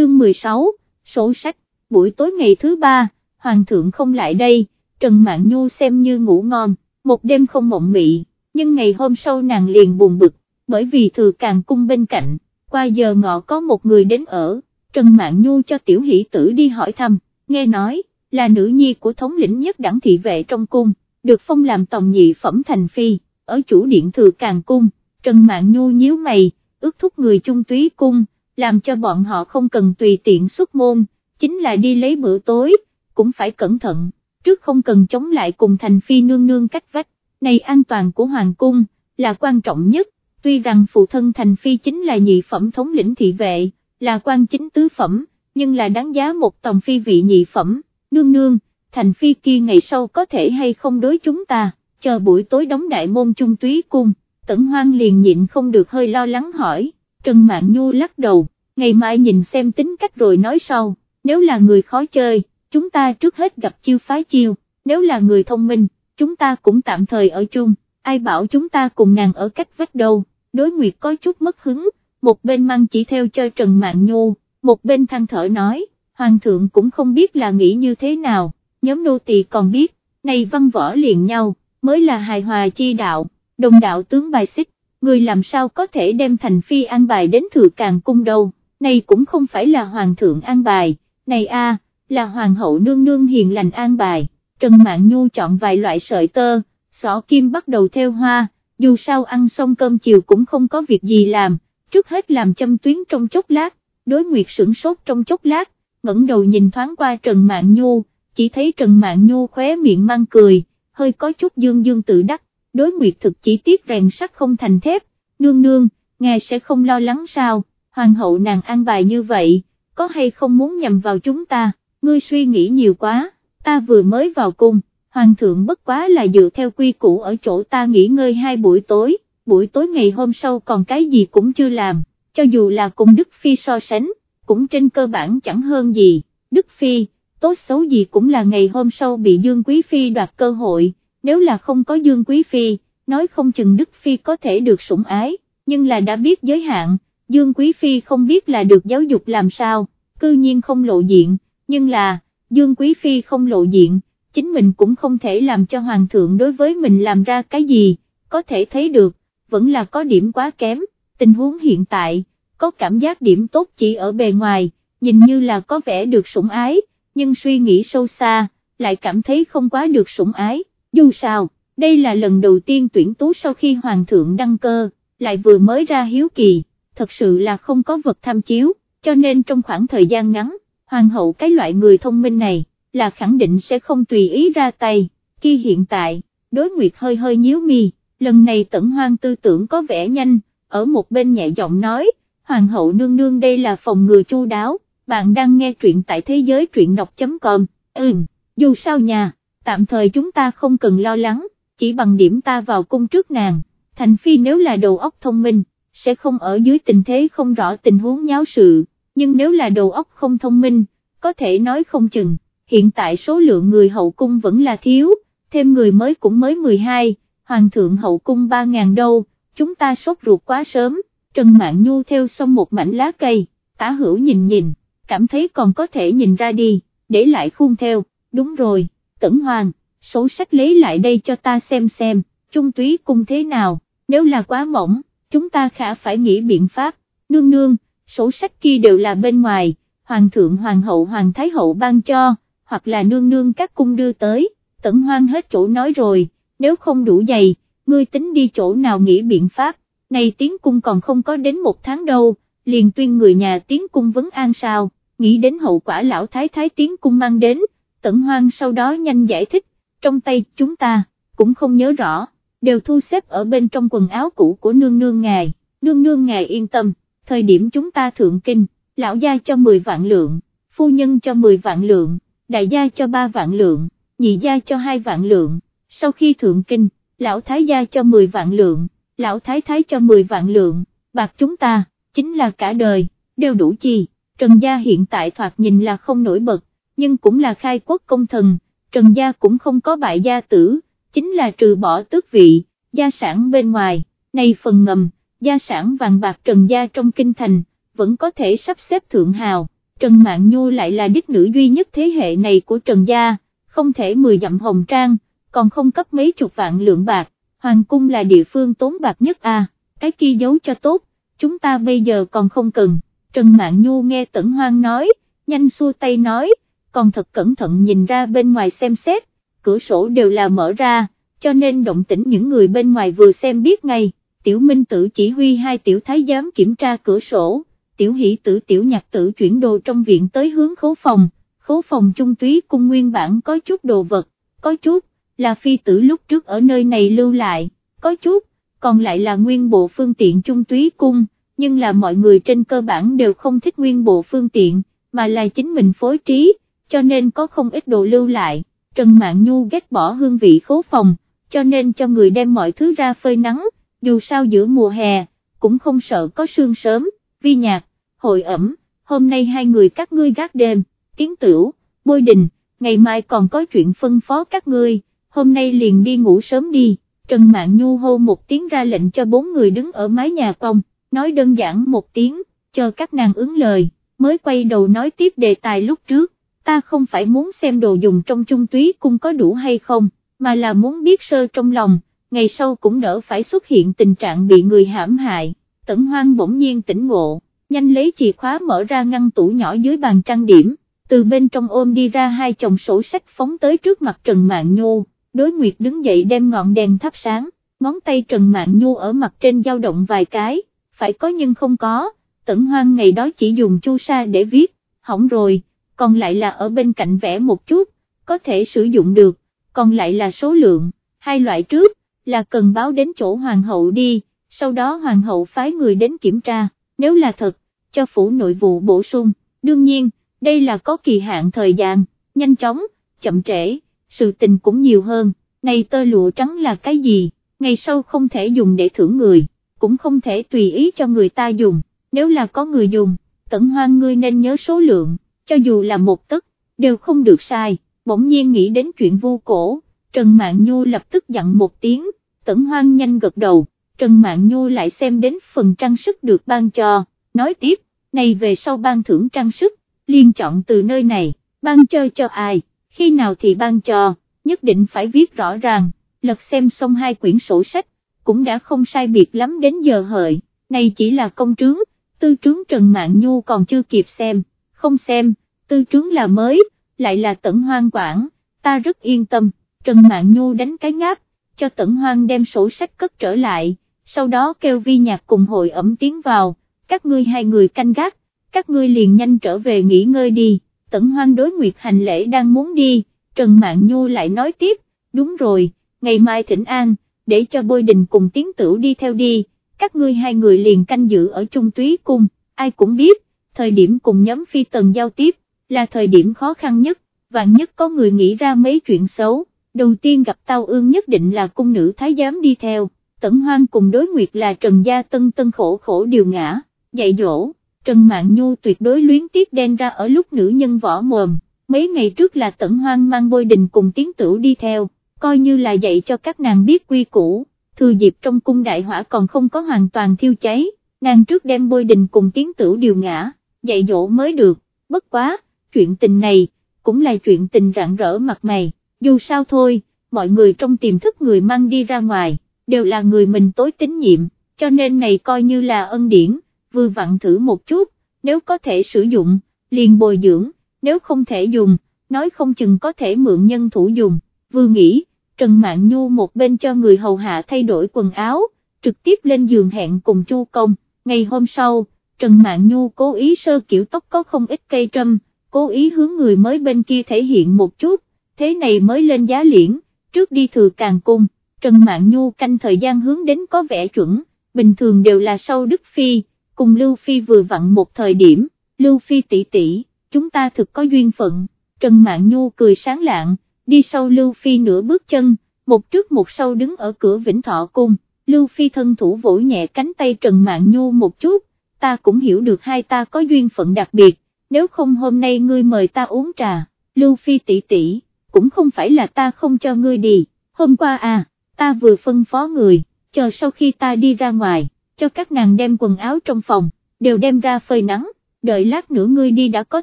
chương 16, sổ sách, buổi tối ngày thứ ba, Hoàng thượng không lại đây, Trần Mạn Nhu xem như ngủ ngon, một đêm không mộng mị, nhưng ngày hôm sau nàng liền buồn bực, bởi vì thừa càng cung bên cạnh, qua giờ ngọ có một người đến ở, Trần Mạn Nhu cho tiểu hỷ tử đi hỏi thăm, nghe nói, là nữ nhi của thống lĩnh nhất đẳng thị vệ trong cung, được phong làm tòng nhị phẩm thành phi, ở chủ điện thừa càng cung, Trần Mạn Nhu nhíu mày, ước thúc người chung túy cung, làm cho bọn họ không cần tùy tiện xuất môn, chính là đi lấy bữa tối, cũng phải cẩn thận, trước không cần chống lại cùng thành phi nương nương cách vách, này an toàn của hoàng cung, là quan trọng nhất, tuy rằng phụ thân thành phi chính là nhị phẩm thống lĩnh thị vệ, là quan chính tứ phẩm, nhưng là đáng giá một tòng phi vị nhị phẩm, nương nương, thành phi kia ngày sau có thể hay không đối chúng ta, chờ buổi tối đóng đại môn trung túy cung, tẩn hoang liền nhịn không được hơi lo lắng hỏi, Trần Mạn Nhu lắc đầu, ngày mai nhìn xem tính cách rồi nói sau, nếu là người khó chơi, chúng ta trước hết gặp chiêu phái chiêu, nếu là người thông minh, chúng ta cũng tạm thời ở chung, ai bảo chúng ta cùng nàng ở cách vách đâu, đối nguyệt có chút mất hứng, một bên mang chỉ theo cho Trần Mạn Nhu, một bên than thở nói, Hoàng thượng cũng không biết là nghĩ như thế nào, nhóm nô tỳ còn biết, này văn võ liền nhau, mới là hài hòa chi đạo, đồng đạo tướng bài xích, người làm sao có thể đem thành phi an bài đến thừa càng cung đâu, này cũng không phải là hoàng thượng an bài, này a là hoàng hậu nương nương hiền lành an bài, Trần Mạn Nhu chọn vài loại sợi tơ, xỏ kim bắt đầu theo hoa, dù sao ăn xong cơm chiều cũng không có việc gì làm, trước hết làm châm tuyến trong chốc lát, đối nguyệt sửng sốt trong chốc lát, ngẩng đầu nhìn thoáng qua Trần Mạn Nhu, chỉ thấy Trần Mạn Nhu khóe miệng mang cười, hơi có chút dương dương tự đắc, đối nguyệt thực chỉ tiếc rèn sắt không thành thép, nương nương, ngài sẽ không lo lắng sao, hoàng hậu nàng an bài như vậy, có hay không muốn nhầm vào chúng ta, ngươi suy nghĩ nhiều quá, ta vừa mới vào cung, hoàng thượng bất quá là dựa theo quy củ ở chỗ ta nghỉ ngơi hai buổi tối, buổi tối ngày hôm sau còn cái gì cũng chưa làm, cho dù là cùng Đức Phi so sánh, cũng trên cơ bản chẳng hơn gì, Đức Phi, tốt xấu gì cũng là ngày hôm sau bị Dương Quý Phi đoạt cơ hội, nếu là không có Dương Quý Phi, nói không chừng Đức Phi có thể được sủng ái, nhưng là đã biết giới hạn, Dương Quý Phi không biết là được giáo dục làm sao, cư nhiên không lộ diện, nhưng là, Dương Quý Phi không lộ diện, chính mình cũng không thể làm cho Hoàng thượng đối với mình làm ra cái gì, có thể thấy được, vẫn là có điểm quá kém, tình huống hiện tại, có cảm giác điểm tốt chỉ ở bề ngoài, nhìn như là có vẻ được sủng ái, nhưng suy nghĩ sâu xa, lại cảm thấy không quá được sủng ái, dù sao, đây là lần đầu tiên tuyển tú sau khi Hoàng thượng đăng cơ, lại vừa mới ra hiếu kỳ, thật sự là không có vật tham chiếu, cho nên trong khoảng thời gian ngắn, Hoàng hậu cái loại người thông minh này, là khẳng định sẽ không tùy ý ra tay, khi hiện tại, đối nguyệt hơi hơi nhíu mi, lần này tẩn hoang tư tưởng có vẻ nhanh, ở một bên nhẹ giọng nói, Hoàng hậu nương nương đây là phòng ngừa chu đáo, bạn đang nghe truyện tại thế giới truyện đọc.com, ừm, dù sao nhà, tạm thời chúng ta không cần lo lắng, chỉ bằng điểm ta vào cung trước nàng, thành phi nếu là đầu óc thông minh, sẽ không ở dưới tình thế không rõ tình huống nháo sự, nhưng nếu là đầu óc không thông minh, có thể nói không chừng, hiện tại số lượng người hậu cung vẫn là thiếu, thêm người mới cũng mới 12, hoàng thượng hậu cung 3.000 đâu, chúng ta sốt ruột quá sớm, Trần Mạn Nhu theo xong một mảnh lá cây, tả hữu nhìn nhìn, cảm thấy còn có thể nhìn ra đi, để lại khuôn theo, đúng rồi, tẩn hoàng, số sách lấy lại đây cho ta xem xem, trung túy cung thế nào, nếu là quá mỏng, chúng ta khả phải nghĩ biện pháp, nương nương, số sách kia đều là bên ngoài, hoàng thượng hoàng hậu hoàng thái hậu ban cho, hoặc là nương nương các cung đưa tới, tẩn hoang hết chỗ nói rồi, nếu không đủ dày, ngươi tính đi chỗ nào nghĩ biện pháp, này tiến cung còn không có đến một tháng đâu, liền tuyên người nhà tiến cung vấn an sao, nghĩ đến hậu quả lão thái thái tiến cung mang đến, tẩn hoang sau đó nhanh giải thích, trong tay chúng ta, cũng không nhớ rõ, đều thu xếp ở bên trong quần áo cũ của nương nương ngài, nương nương ngài yên tâm, thời điểm chúng ta thượng kinh, lão gia cho 10 vạn lượng, phu nhân cho 10 vạn lượng, đại gia cho 3 vạn lượng, nhị gia cho 2 vạn lượng, sau khi thượng kinh, lão thái gia cho 10 vạn lượng, lão thái thái cho 10 vạn lượng, bạc chúng ta, chính là cả đời, đều đủ chi, Trần gia hiện tại thoạt nhìn là không nổi bật, nhưng cũng là khai quốc công thần, Trần gia cũng không có bại gia tử, chính là trừ bỏ tước vị, gia sản bên ngoài, này phần ngầm, gia sản vàng bạc Trần gia trong kinh thành, vẫn có thể sắp xếp thượng hào, Trần mạng Nhu lại là đích nữ duy nhất thế hệ này của Trần Gia, không thể mười dặm hồng trang, còn không cấp mấy chục vạn lượng bạc, Hoàng cung là địa phương tốn bạc nhất à, cái kia giấu cho tốt, chúng ta bây giờ còn không cần, Trần mạng Nhu nghe Tẩn Hoang nói, nhanh xua tay nói, còn thật cẩn thận nhìn ra bên ngoài xem xét, cửa sổ đều là mở ra, cho nên động tĩnh những người bên ngoài vừa xem biết ngay, tiểu minh tử chỉ huy hai tiểu thái giám kiểm tra cửa sổ, tiểu hỷ tử tiểu nhạc tử chuyển đồ trong viện tới hướng khố phòng, khố phòng trung túy cung nguyên bản có chút đồ vật, có chút, là phi tử lúc trước ở nơi này lưu lại, có chút, còn lại là nguyên bộ phương tiện trung túy cung, nhưng là mọi người trên cơ bản đều không thích nguyên bộ phương tiện, mà là chính mình phối trí, cho nên có không ít đồ lưu lại, Trần Mạn Nhu ghét bỏ hương vị khố phòng, cho nên cho người đem mọi thứ ra phơi nắng, dù sao giữa mùa hè, cũng không sợ có sương sớm, vi nhạc, hội ẩm, hôm nay hai người các ngươi gác đêm, tiến tửu, bôi đình, ngày mai còn có chuyện phân phó các ngươi, hôm nay liền đi ngủ sớm đi, Trần Mạn Nhu hô một tiếng ra lệnh cho bốn người đứng ở mái nhà cong, nói đơn giản một tiếng, chờ các nàng ứng lời, mới quay đầu nói tiếp đề tài lúc trước, ta không phải muốn xem đồ dùng trong chung túy cung có đủ hay không, mà là muốn biết sơ trong lòng, ngày sau cũng đỡ phải xuất hiện tình trạng bị người hãm hại, tẩn hoang bỗng nhiên tỉnh ngộ, nhanh lấy chìa khóa mở ra ngăn tủ nhỏ dưới bàn trang điểm, từ bên trong ôm đi ra hai chồng sổ sách phóng tới trước mặt Trần Mạn Nhu, đối nguyệt đứng dậy đem ngọn đèn thắp sáng, ngón tay Trần Mạn Nhu ở mặt trên dao động vài cái, phải có nhưng không có, tẩn hoang ngày đó chỉ dùng chu sa để viết, hỏng rồi, còn lại là ở bên cạnh vẽ một chút, có thể sử dụng được, còn lại là số lượng, hai loại trước, là cần báo đến chỗ hoàng hậu đi, sau đó hoàng hậu phái người đến kiểm tra, nếu là thật, cho phủ nội vụ bổ sung, đương nhiên, đây là có kỳ hạn thời gian, nhanh chóng, chậm trễ, sự tình cũng nhiều hơn, này tơ lụa trắng là cái gì, ngày sau không thể dùng để thưởng người, cũng không thể tùy ý cho người ta dùng, nếu là có người dùng, tận hoang ngươi nên nhớ số lượng, cho dù là một tấc, đều không được sai, bỗng nhiên nghĩ đến chuyện vô cổ, Trần Mạn Nhu lập tức dặn một tiếng, tẩn hoang nhanh gật đầu, Trần Mạn Nhu lại xem đến phần trang sức được ban cho, nói tiếp, này về sau ban thưởng trang sức, liên chọn từ nơi này, ban chơi cho ai, khi nào thì ban cho, nhất định phải viết rõ ràng, lật xem xong hai quyển sổ sách, cũng đã không sai biệt lắm đến giờ hợi, này chỉ là công trướng, tư trướng Trần Mạn Nhu còn chưa kịp xem, không xem, tư trướng là mới, lại là tẩn hoang quản, ta rất yên tâm, Trần Mạn Nhu đánh cái ngáp, cho tẩn hoang đem sổ sách cất trở lại, sau đó kêu vi nhạc cùng hội ẩm tiến vào, các ngươi hai người canh gác, các ngươi liền nhanh trở về nghỉ ngơi đi, tẩn hoang đối nguyệt hành lễ đang muốn đi, Trần Mạn Nhu lại nói tiếp, đúng rồi, ngày mai thỉnh an, để cho bôi đình cùng tiến tửu đi theo đi, các ngươi hai người liền canh giữ ở trung túy cung, ai cũng biết, thời điểm cùng nhóm phi tần giao tiếp, là thời điểm khó khăn nhất, vạn nhất có người nghĩ ra mấy chuyện xấu, đầu tiên gặp tao ương nhất định là cung nữ thái giám đi theo, tẩn hoang cùng đối nguyệt là Trần Gia Tân Tân khổ khổ điều ngã, dạy dỗ, Trần mạng Nhu tuyệt đối luyến tiếc đen ra ở lúc nữ nhân võ mồm, mấy ngày trước là tẩn hoang mang bôi đình cùng tiến tử đi theo, coi như là dạy cho các nàng biết quy củ, thừa dịp trong cung đại hỏa còn không có hoàn toàn thiêu cháy, nàng trước đem bôi đình cùng tiến tử điều ngã, dạy dỗ mới được, bất quá, chuyện tình này, cũng là chuyện tình rạng rỡ mặt mày, dù sao thôi, mọi người trong tiềm thức người mang đi ra ngoài, đều là người mình tối tín nhiệm, cho nên này coi như là ân điển, vừa vặn thử một chút, nếu có thể sử dụng, liền bồi dưỡng, nếu không thể dùng, nói không chừng có thể mượn nhân thủ dùng, vừa nghĩ, Trần Mạn Nhu một bên cho người hầu hạ thay đổi quần áo, trực tiếp lên giường hẹn cùng Chu Công, ngày hôm sau, Trần Mạn Nhu cố ý sơ kiểu tóc có không ít cây trâm, cố ý hướng người mới bên kia thể hiện một chút, thế này mới lên giá liễn, trước đi thừa càng cung, Trần Mạn Nhu canh thời gian hướng đến có vẻ chuẩn, bình thường đều là sau Đức Phi, cùng Lưu Phi vừa vặn một thời điểm, Lưu Phi tỷ tỷ, chúng ta thực có duyên phận, Trần Mạn Nhu cười sáng lạng, đi sau Lưu Phi nửa bước chân, một trước một sau đứng ở cửa Vĩnh Thọ Cung, Lưu Phi thân thủ vỗ nhẹ cánh tay Trần Mạn Nhu một chút, ta cũng hiểu được hai ta có duyên phận đặc biệt, nếu không hôm nay ngươi mời ta uống trà, Lưu Phi tỷ tỷ, cũng không phải là ta không cho ngươi đi, hôm qua à, ta vừa phân phó người, chờ sau khi ta đi ra ngoài, cho các nàng đem quần áo trong phòng, đều đem ra phơi nắng, đợi lát nữa ngươi đi đã có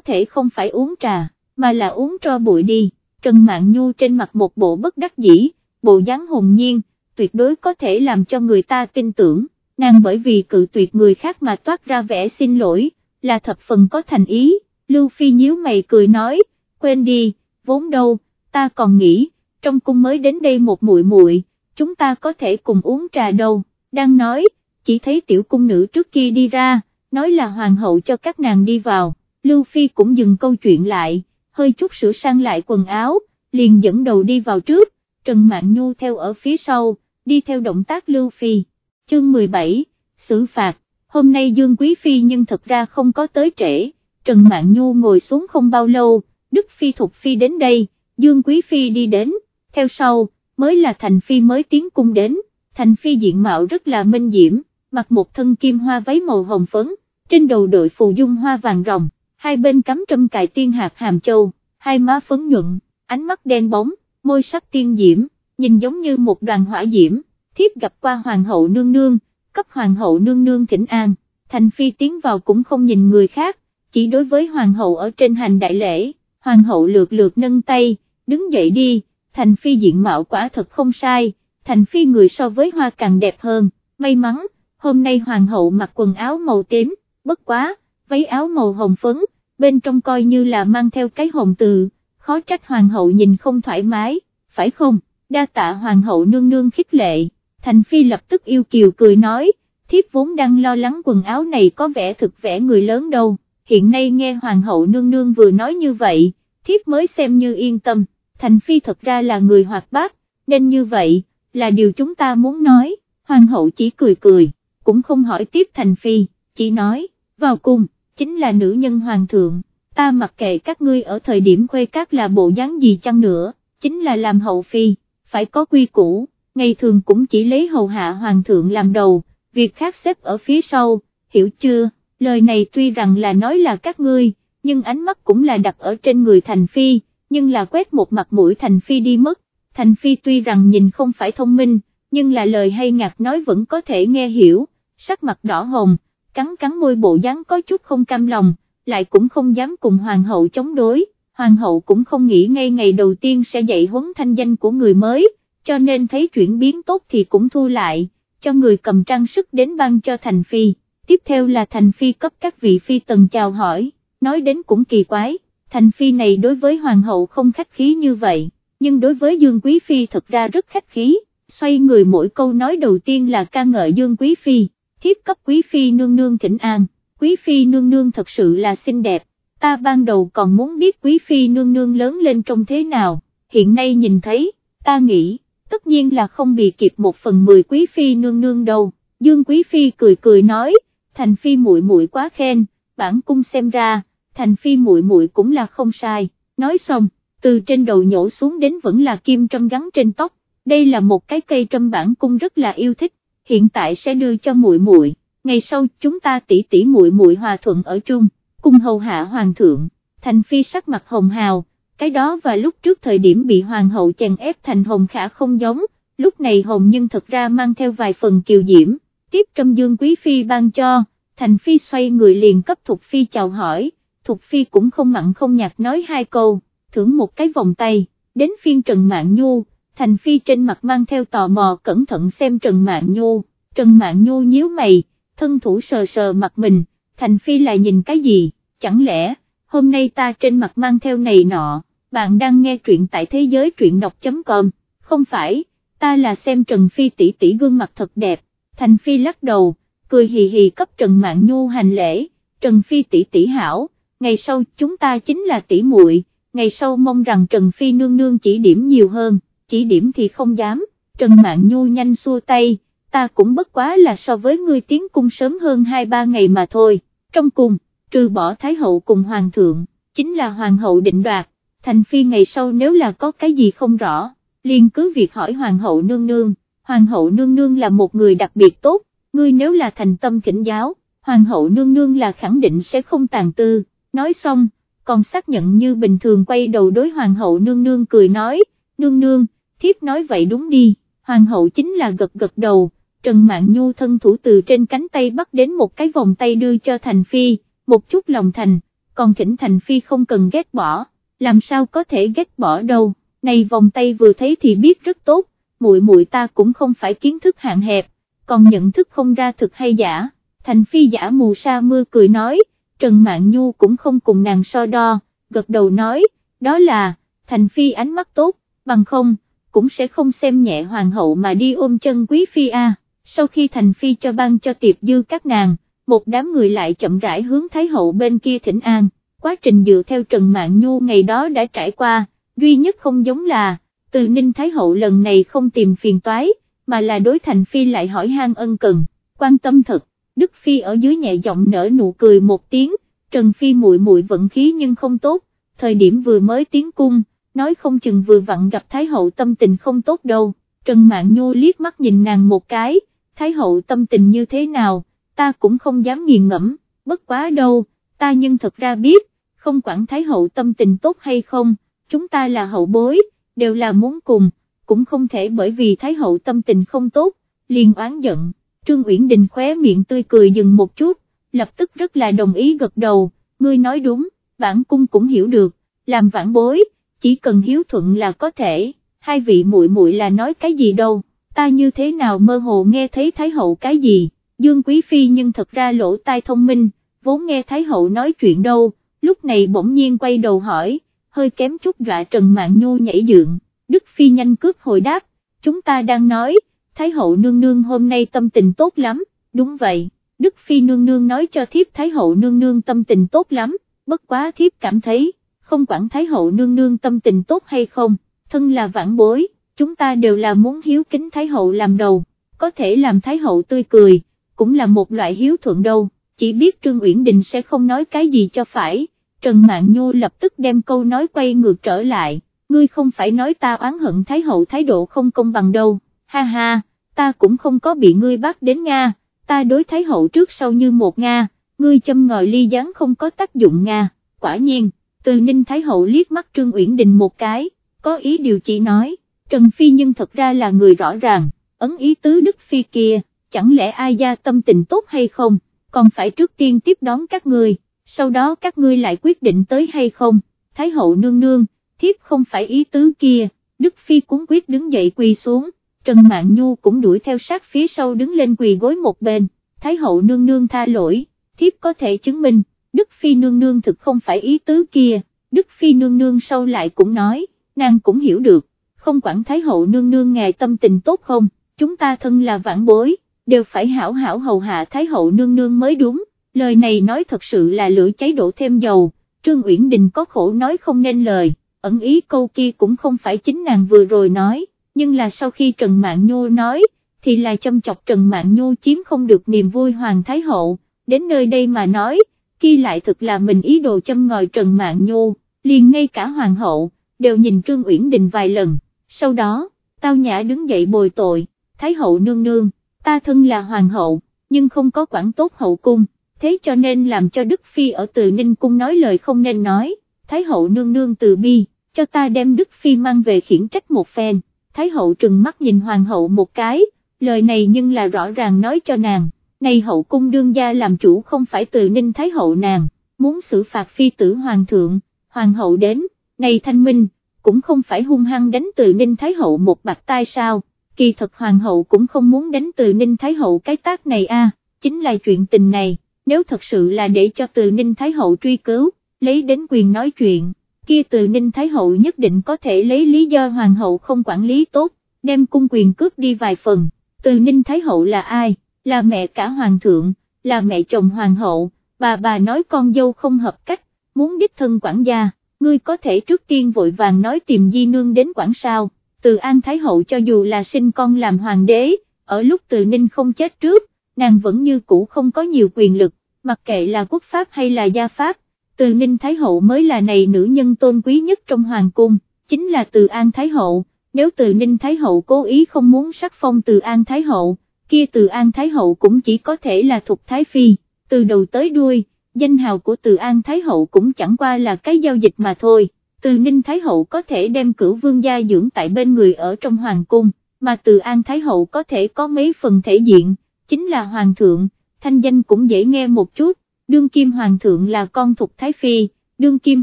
thể không phải uống trà, mà là uống cho bụi đi, Trần Mạn Nhu trên mặt một bộ bất đắc dĩ, bộ dáng hồn nhiên, tuyệt đối có thể làm cho người ta tin tưởng, nàng bởi vì cự tuyệt người khác mà toát ra vẻ xin lỗi, là thập phần có thành ý, Lưu Phi nhíu mày cười nói, quên đi, vốn đâu, ta còn nghĩ, trong cung mới đến đây một muội muội, chúng ta có thể cùng uống trà đâu, đang nói, chỉ thấy tiểu cung nữ trước kia đi ra, nói là hoàng hậu cho các nàng đi vào, Lưu Phi cũng dừng câu chuyện lại, hơi chút sửa sang lại quần áo, liền dẫn đầu đi vào trước, Trần Mạn Nhu theo ở phía sau, đi theo động tác Lưu Phi. Chương 17, xử phạt, hôm nay Dương Quý Phi nhưng thật ra không có tới trễ, Trần Mạn Nhu ngồi xuống không bao lâu, Đức Phi Thục Phi đến đây, Dương Quý Phi đi đến, theo sau, mới là Thành Phi mới tiến cung đến, Thành Phi diện mạo rất là minh diễm, mặc một thân kim hoa váy màu hồng phấn, trên đầu đội phù dung hoa vàng rồng, hai bên cắm trâm cài tiên hạt hàm châu, hai má phấn nhuận, ánh mắt đen bóng, môi sắc tiên diễm, nhìn giống như một đoàn hỏa diễm, thiếp gặp qua hoàng hậu nương nương, cấp hoàng hậu nương nương thỉnh an, thành phi tiến vào cũng không nhìn người khác, chỉ đối với hoàng hậu ở trên hành đại lễ, hoàng hậu lượt lượt nâng tay, đứng dậy đi, thành phi diện mạo quả thật không sai, thành phi người so với hoa càng đẹp hơn, may mắn, hôm nay hoàng hậu mặc quần áo màu tím, bất quá, váy áo màu hồng phấn, bên trong coi như là mang theo cái hồng từ, khó trách hoàng hậu nhìn không thoải mái, phải không, đa tạ hoàng hậu nương nương khích lệ, thành phi lập tức yêu kiều cười nói, thiếp vốn đang lo lắng quần áo này có vẻ thực vẻ người lớn đâu, hiện nay nghe hoàng hậu nương nương vừa nói như vậy, thiếp mới xem như yên tâm, thành phi thật ra là người hoạt bát, nên như vậy, là điều chúng ta muốn nói, hoàng hậu chỉ cười cười, cũng không hỏi tiếp thành phi, chỉ nói, vào cung, chính là nữ nhân hoàng thượng, ta mặc kệ các ngươi ở thời điểm khuê các là bộ dáng gì chăng nữa, chính là làm hậu phi, phải có quy củ, ngày thường cũng chỉ lấy hầu hạ hoàng thượng làm đầu, việc khác xếp ở phía sau, hiểu chưa, lời này tuy rằng là nói là các ngươi, nhưng ánh mắt cũng là đặt ở trên người thành phi, nhưng là quét một mặt mũi thành phi đi mất, thành phi tuy rằng nhìn không phải thông minh, nhưng là lời hay ngạc nói vẫn có thể nghe hiểu, sắc mặt đỏ hồng, cắn cắn môi bộ dáng có chút không cam lòng, lại cũng không dám cùng hoàng hậu chống đối, hoàng hậu cũng không nghĩ ngay ngày đầu tiên sẽ dạy huấn thanh danh của người mới, cho nên thấy chuyển biến tốt thì cũng thu lại, cho người cầm trang sức đến ban cho thành phi, tiếp theo là thành phi cấp các vị phi tần chào hỏi, nói đến cũng kỳ quái, thành phi này đối với hoàng hậu không khách khí như vậy, nhưng đối với dương quý phi thật ra rất khách khí, xoay người mỗi câu nói đầu tiên là ca ngợi dương quý phi thiếp cấp quý phi nương nương thỉnh an, quý phi nương nương thật sự là xinh đẹp, ta ban đầu còn muốn biết quý phi nương nương lớn lên trông thế nào, hiện nay nhìn thấy, ta nghĩ, tất nhiên là không bị kịp một phần mười quý phi nương nương đâu, dương quý phi cười cười nói, thành phi muội muội quá khen, bản cung xem ra, thành phi muội muội cũng là không sai, nói xong, từ trên đầu nhổ xuống đến vẫn là kim trâm gắn trên tóc, đây là một cái cây trâm bản cung rất là yêu thích, hiện tại sẽ đưa cho muội muội, ngày sau chúng ta tỷ tỷ muội muội hòa thuận ở chung, cung hầu hạ hoàng thượng, thành phi sắc mặt hồng hào, cái đó và lúc trước thời điểm bị hoàng hậu chèn ép thành hồng khả không giống, lúc này hồng nhưng thật ra mang theo vài phần kiều diễm, tiếp trâm dương quý phi ban cho, thành phi xoay người liền cấp thục phi chào hỏi, thục phi cũng không mặn không nhạt nói hai câu, thưởng một cái vòng tay, đến phiên Trần Mạn Nhu, Thành Phi trên mặt mang theo tò mò cẩn thận xem Trần Mạn Nhu, Trần Mạn Nhu nhíu mày, thân thủ sờ sờ mặt mình, Thành Phi lại nhìn cái gì, chẳng lẽ, hôm nay ta trên mặt mang theo này nọ, bạn đang nghe truyện tại thế giới truyện đọc.com, không phải, ta là xem Trần Phi tỷ tỷ gương mặt thật đẹp, Thành Phi lắc đầu, cười hì hì cấp Trần Mạn Nhu hành lễ, Trần Phi tỷ tỷ hảo, ngày sau chúng ta chính là tỷ muội, ngày sau mong rằng Trần Phi nương nương chỉ điểm nhiều hơn chỉ điểm thì không dám, Trần Mạn Nhu nhanh xua tay, ta cũng bất quá là so với ngươi tiến cung sớm hơn 2-3 ngày mà thôi, trong cung, trừ bỏ Thái Hậu cùng Hoàng thượng, chính là Hoàng hậu định đoạt, thành phi ngày sau nếu là có cái gì không rõ, liền cứ việc hỏi Hoàng hậu nương nương, Hoàng hậu nương nương là một người đặc biệt tốt, ngươi nếu là thành tâm thỉnh giáo, Hoàng hậu nương nương là khẳng định sẽ không tàn tư, nói xong, còn xác nhận như bình thường quay đầu đối Hoàng hậu nương nương cười nói, nương nương, thiếp nói vậy đúng đi, hoàng hậu chính là gật gật đầu, Trần Mạn Nhu thân thủ từ trên cánh tay bắt đến một cái vòng tay đưa cho Thành Phi, một chút lòng thành, còn thỉnh Thành Phi không cần ghét bỏ, làm sao có thể ghét bỏ đâu, này vòng tay vừa thấy thì biết rất tốt, muội muội ta cũng không phải kiến thức hạn hẹp, còn nhận thức không ra thực hay giả, Thành Phi giả mù sa mưa cười nói, Trần Mạn Nhu cũng không cùng nàng so đo, gật đầu nói, đó là, Thành Phi ánh mắt tốt, bằng không, cũng sẽ không xem nhẹ hoàng hậu mà đi ôm chân quý phi a. Sau khi Thành Phi cho ban cho tiệp dư các nàng, một đám người lại chậm rãi hướng Thái hậu bên kia thỉnh an, quá trình dựa theo Trần Mạn Nhu ngày đó đã trải qua, duy nhất không giống là, từ Ninh Thái hậu lần này không tìm phiền toái, mà là đối Thành Phi lại hỏi han ân cần, quan tâm thật, Đức Phi ở dưới nhẹ giọng nở nụ cười một tiếng, Trần Phi muội muội vận khí nhưng không tốt, thời điểm vừa mới tiến cung, nói không chừng vừa vặn gặp Thái hậu tâm tình không tốt đâu, Trần Mạn Nhu liếc mắt nhìn nàng một cái, Thái hậu tâm tình như thế nào, ta cũng không dám nghiền ngẫm, bất quá đâu, ta nhưng thật ra biết, không quản Thái hậu tâm tình tốt hay không, chúng ta là hậu bối, đều là muốn cùng, cũng không thể bởi vì Thái hậu tâm tình không tốt, liền oán giận, Trương Uyển Đình khóe miệng tươi cười dừng một chút, lập tức rất là đồng ý gật đầu, ngươi nói đúng, bản cung cũng hiểu được, làm vãn bối, chỉ cần hiếu thuận là có thể, hai vị muội muội là nói cái gì đâu, ta như thế nào mơ hồ nghe thấy Thái hậu cái gì, Dương Quý Phi nhưng thật ra lỗ tai thông minh, vốn nghe Thái hậu nói chuyện đâu, lúc này bỗng nhiên quay đầu hỏi, hơi kém chút dọa Trần Mạn Nhu nhảy dựng, Đức Phi nhanh cướp hồi đáp, chúng ta đang nói, Thái hậu nương nương hôm nay tâm tình tốt lắm, đúng vậy, Đức Phi nương nương nói cho thiếp Thái hậu nương nương tâm tình tốt lắm, bất quá thiếp cảm thấy, không quản Thái hậu nương nương tâm tình tốt hay không, thân là vãn bối, chúng ta đều là muốn hiếu kính Thái hậu làm đầu, có thể làm Thái hậu tươi cười, cũng là một loại hiếu thuận đâu, chỉ biết Trương Uyển Đình sẽ không nói cái gì cho phải, Trần Mạn Nhu lập tức đem câu nói quay ngược trở lại, ngươi không phải nói ta oán hận Thái hậu thái độ không công bằng đâu, ha ha, ta cũng không có bị ngươi bắt đến Nga, ta đối Thái hậu trước sau như một Nga, ngươi châm ngòi ly gián không có tác dụng Nga, quả nhiên, từ Ninh Thái hậu liếc mắt Trương Uyển Đình một cái, có ý điều chỉ nói, Trần Phi nhưng thật ra là người rõ ràng, ấn ý tứ Đức Phi kia, chẳng lẽ ai gia tâm tình tốt hay không, còn phải trước tiên tiếp đón các ngươi, sau đó các ngươi lại quyết định tới hay không, Thái hậu nương nương, thiếp không phải ý tứ kia, Đức Phi cũng quyết đứng dậy quỳ xuống, Trần Mạn Nhu cũng đuổi theo sát phía sau đứng lên quỳ gối một bên, Thái hậu nương nương tha lỗi, thiếp có thể chứng minh, Đức Phi nương nương thực không phải ý tứ kia, Đức Phi nương nương sau lại cũng nói, nàng cũng hiểu được, không quản Thái hậu nương nương ngài tâm tình tốt không, chúng ta thân là vãn bối, đều phải hảo hảo hầu hạ Thái hậu nương nương mới đúng, lời này nói thật sự là lửa cháy đổ thêm dầu, Trương Uyển Đình có khổ nói không nên lời, ẩn ý câu kia cũng không phải chính nàng vừa rồi nói, nhưng là sau khi Trần Mạn Nhu nói, thì là châm chọc Trần Mạn Nhu chiếm không được niềm vui Hoàng Thái Hậu, đến nơi đây mà nói, kia lại thực là mình ý đồ châm ngòi Trần Mạn Nhu, liền ngay cả Hoàng Hậu, đều nhìn Trương Uyển Đình vài lần, sau đó, Tao Nhã đứng dậy bồi tội, Thái Hậu nương nương, ta thân là Hoàng Hậu, nhưng không có quản tốt hậu cung, thế cho nên làm cho Đức Phi ở từ Ninh Cung nói lời không nên nói, Thái Hậu nương nương từ bi, cho ta đem Đức Phi mang về khiển trách một phen, Thái Hậu trừng mắt nhìn Hoàng Hậu một cái, lời này nhưng là rõ ràng nói cho nàng, này hậu cung đương gia làm chủ không phải từ Ninh Thái Hậu nàng, muốn xử phạt phi tử Hoàng thượng, Hoàng Hậu đến, này thanh minh, cũng không phải hung hăng đánh từ Ninh Thái Hậu một bạc tai sao, kỳ thật Hoàng Hậu cũng không muốn đánh từ Ninh Thái Hậu cái tác này a, chính là chuyện tình này, nếu thật sự là để cho từ Ninh Thái Hậu truy cứu, lấy đến quyền nói chuyện, kia từ Ninh Thái Hậu nhất định có thể lấy lý do Hoàng Hậu không quản lý tốt, đem cung quyền cướp đi vài phần, từ Ninh Thái Hậu là ai, là mẹ cả Hoàng thượng, là mẹ chồng Hoàng hậu, bà bà nói con dâu không hợp cách, muốn đích thân quản gia, ngươi có thể trước tiên vội vàng nói tìm di nương đến quản sao, từ An Thái Hậu cho dù là sinh con làm hoàng đế, ở lúc từ Ninh không chết trước, nàng vẫn như cũ không có nhiều quyền lực, mặc kệ là quốc pháp hay là gia pháp, từ Ninh Thái Hậu mới là này nữ nhân tôn quý nhất trong hoàng cung, chính là từ An Thái Hậu, nếu từ Ninh Thái Hậu cố ý không muốn sắc phong từ An Thái Hậu, kia từ An Thái Hậu cũng chỉ có thể là thuộc Thái Phi, từ đầu tới đuôi, danh hào của từ An Thái Hậu cũng chẳng qua là cái giao dịch mà thôi, từ Ninh Thái Hậu có thể đem cửu vương gia dưỡng tại bên người ở trong hoàng cung, mà từ An Thái Hậu có thể có mấy phần thể diện, chính là hoàng thượng, thanh danh cũng dễ nghe một chút, đương kim hoàng thượng là con thuộc Thái Phi, đương kim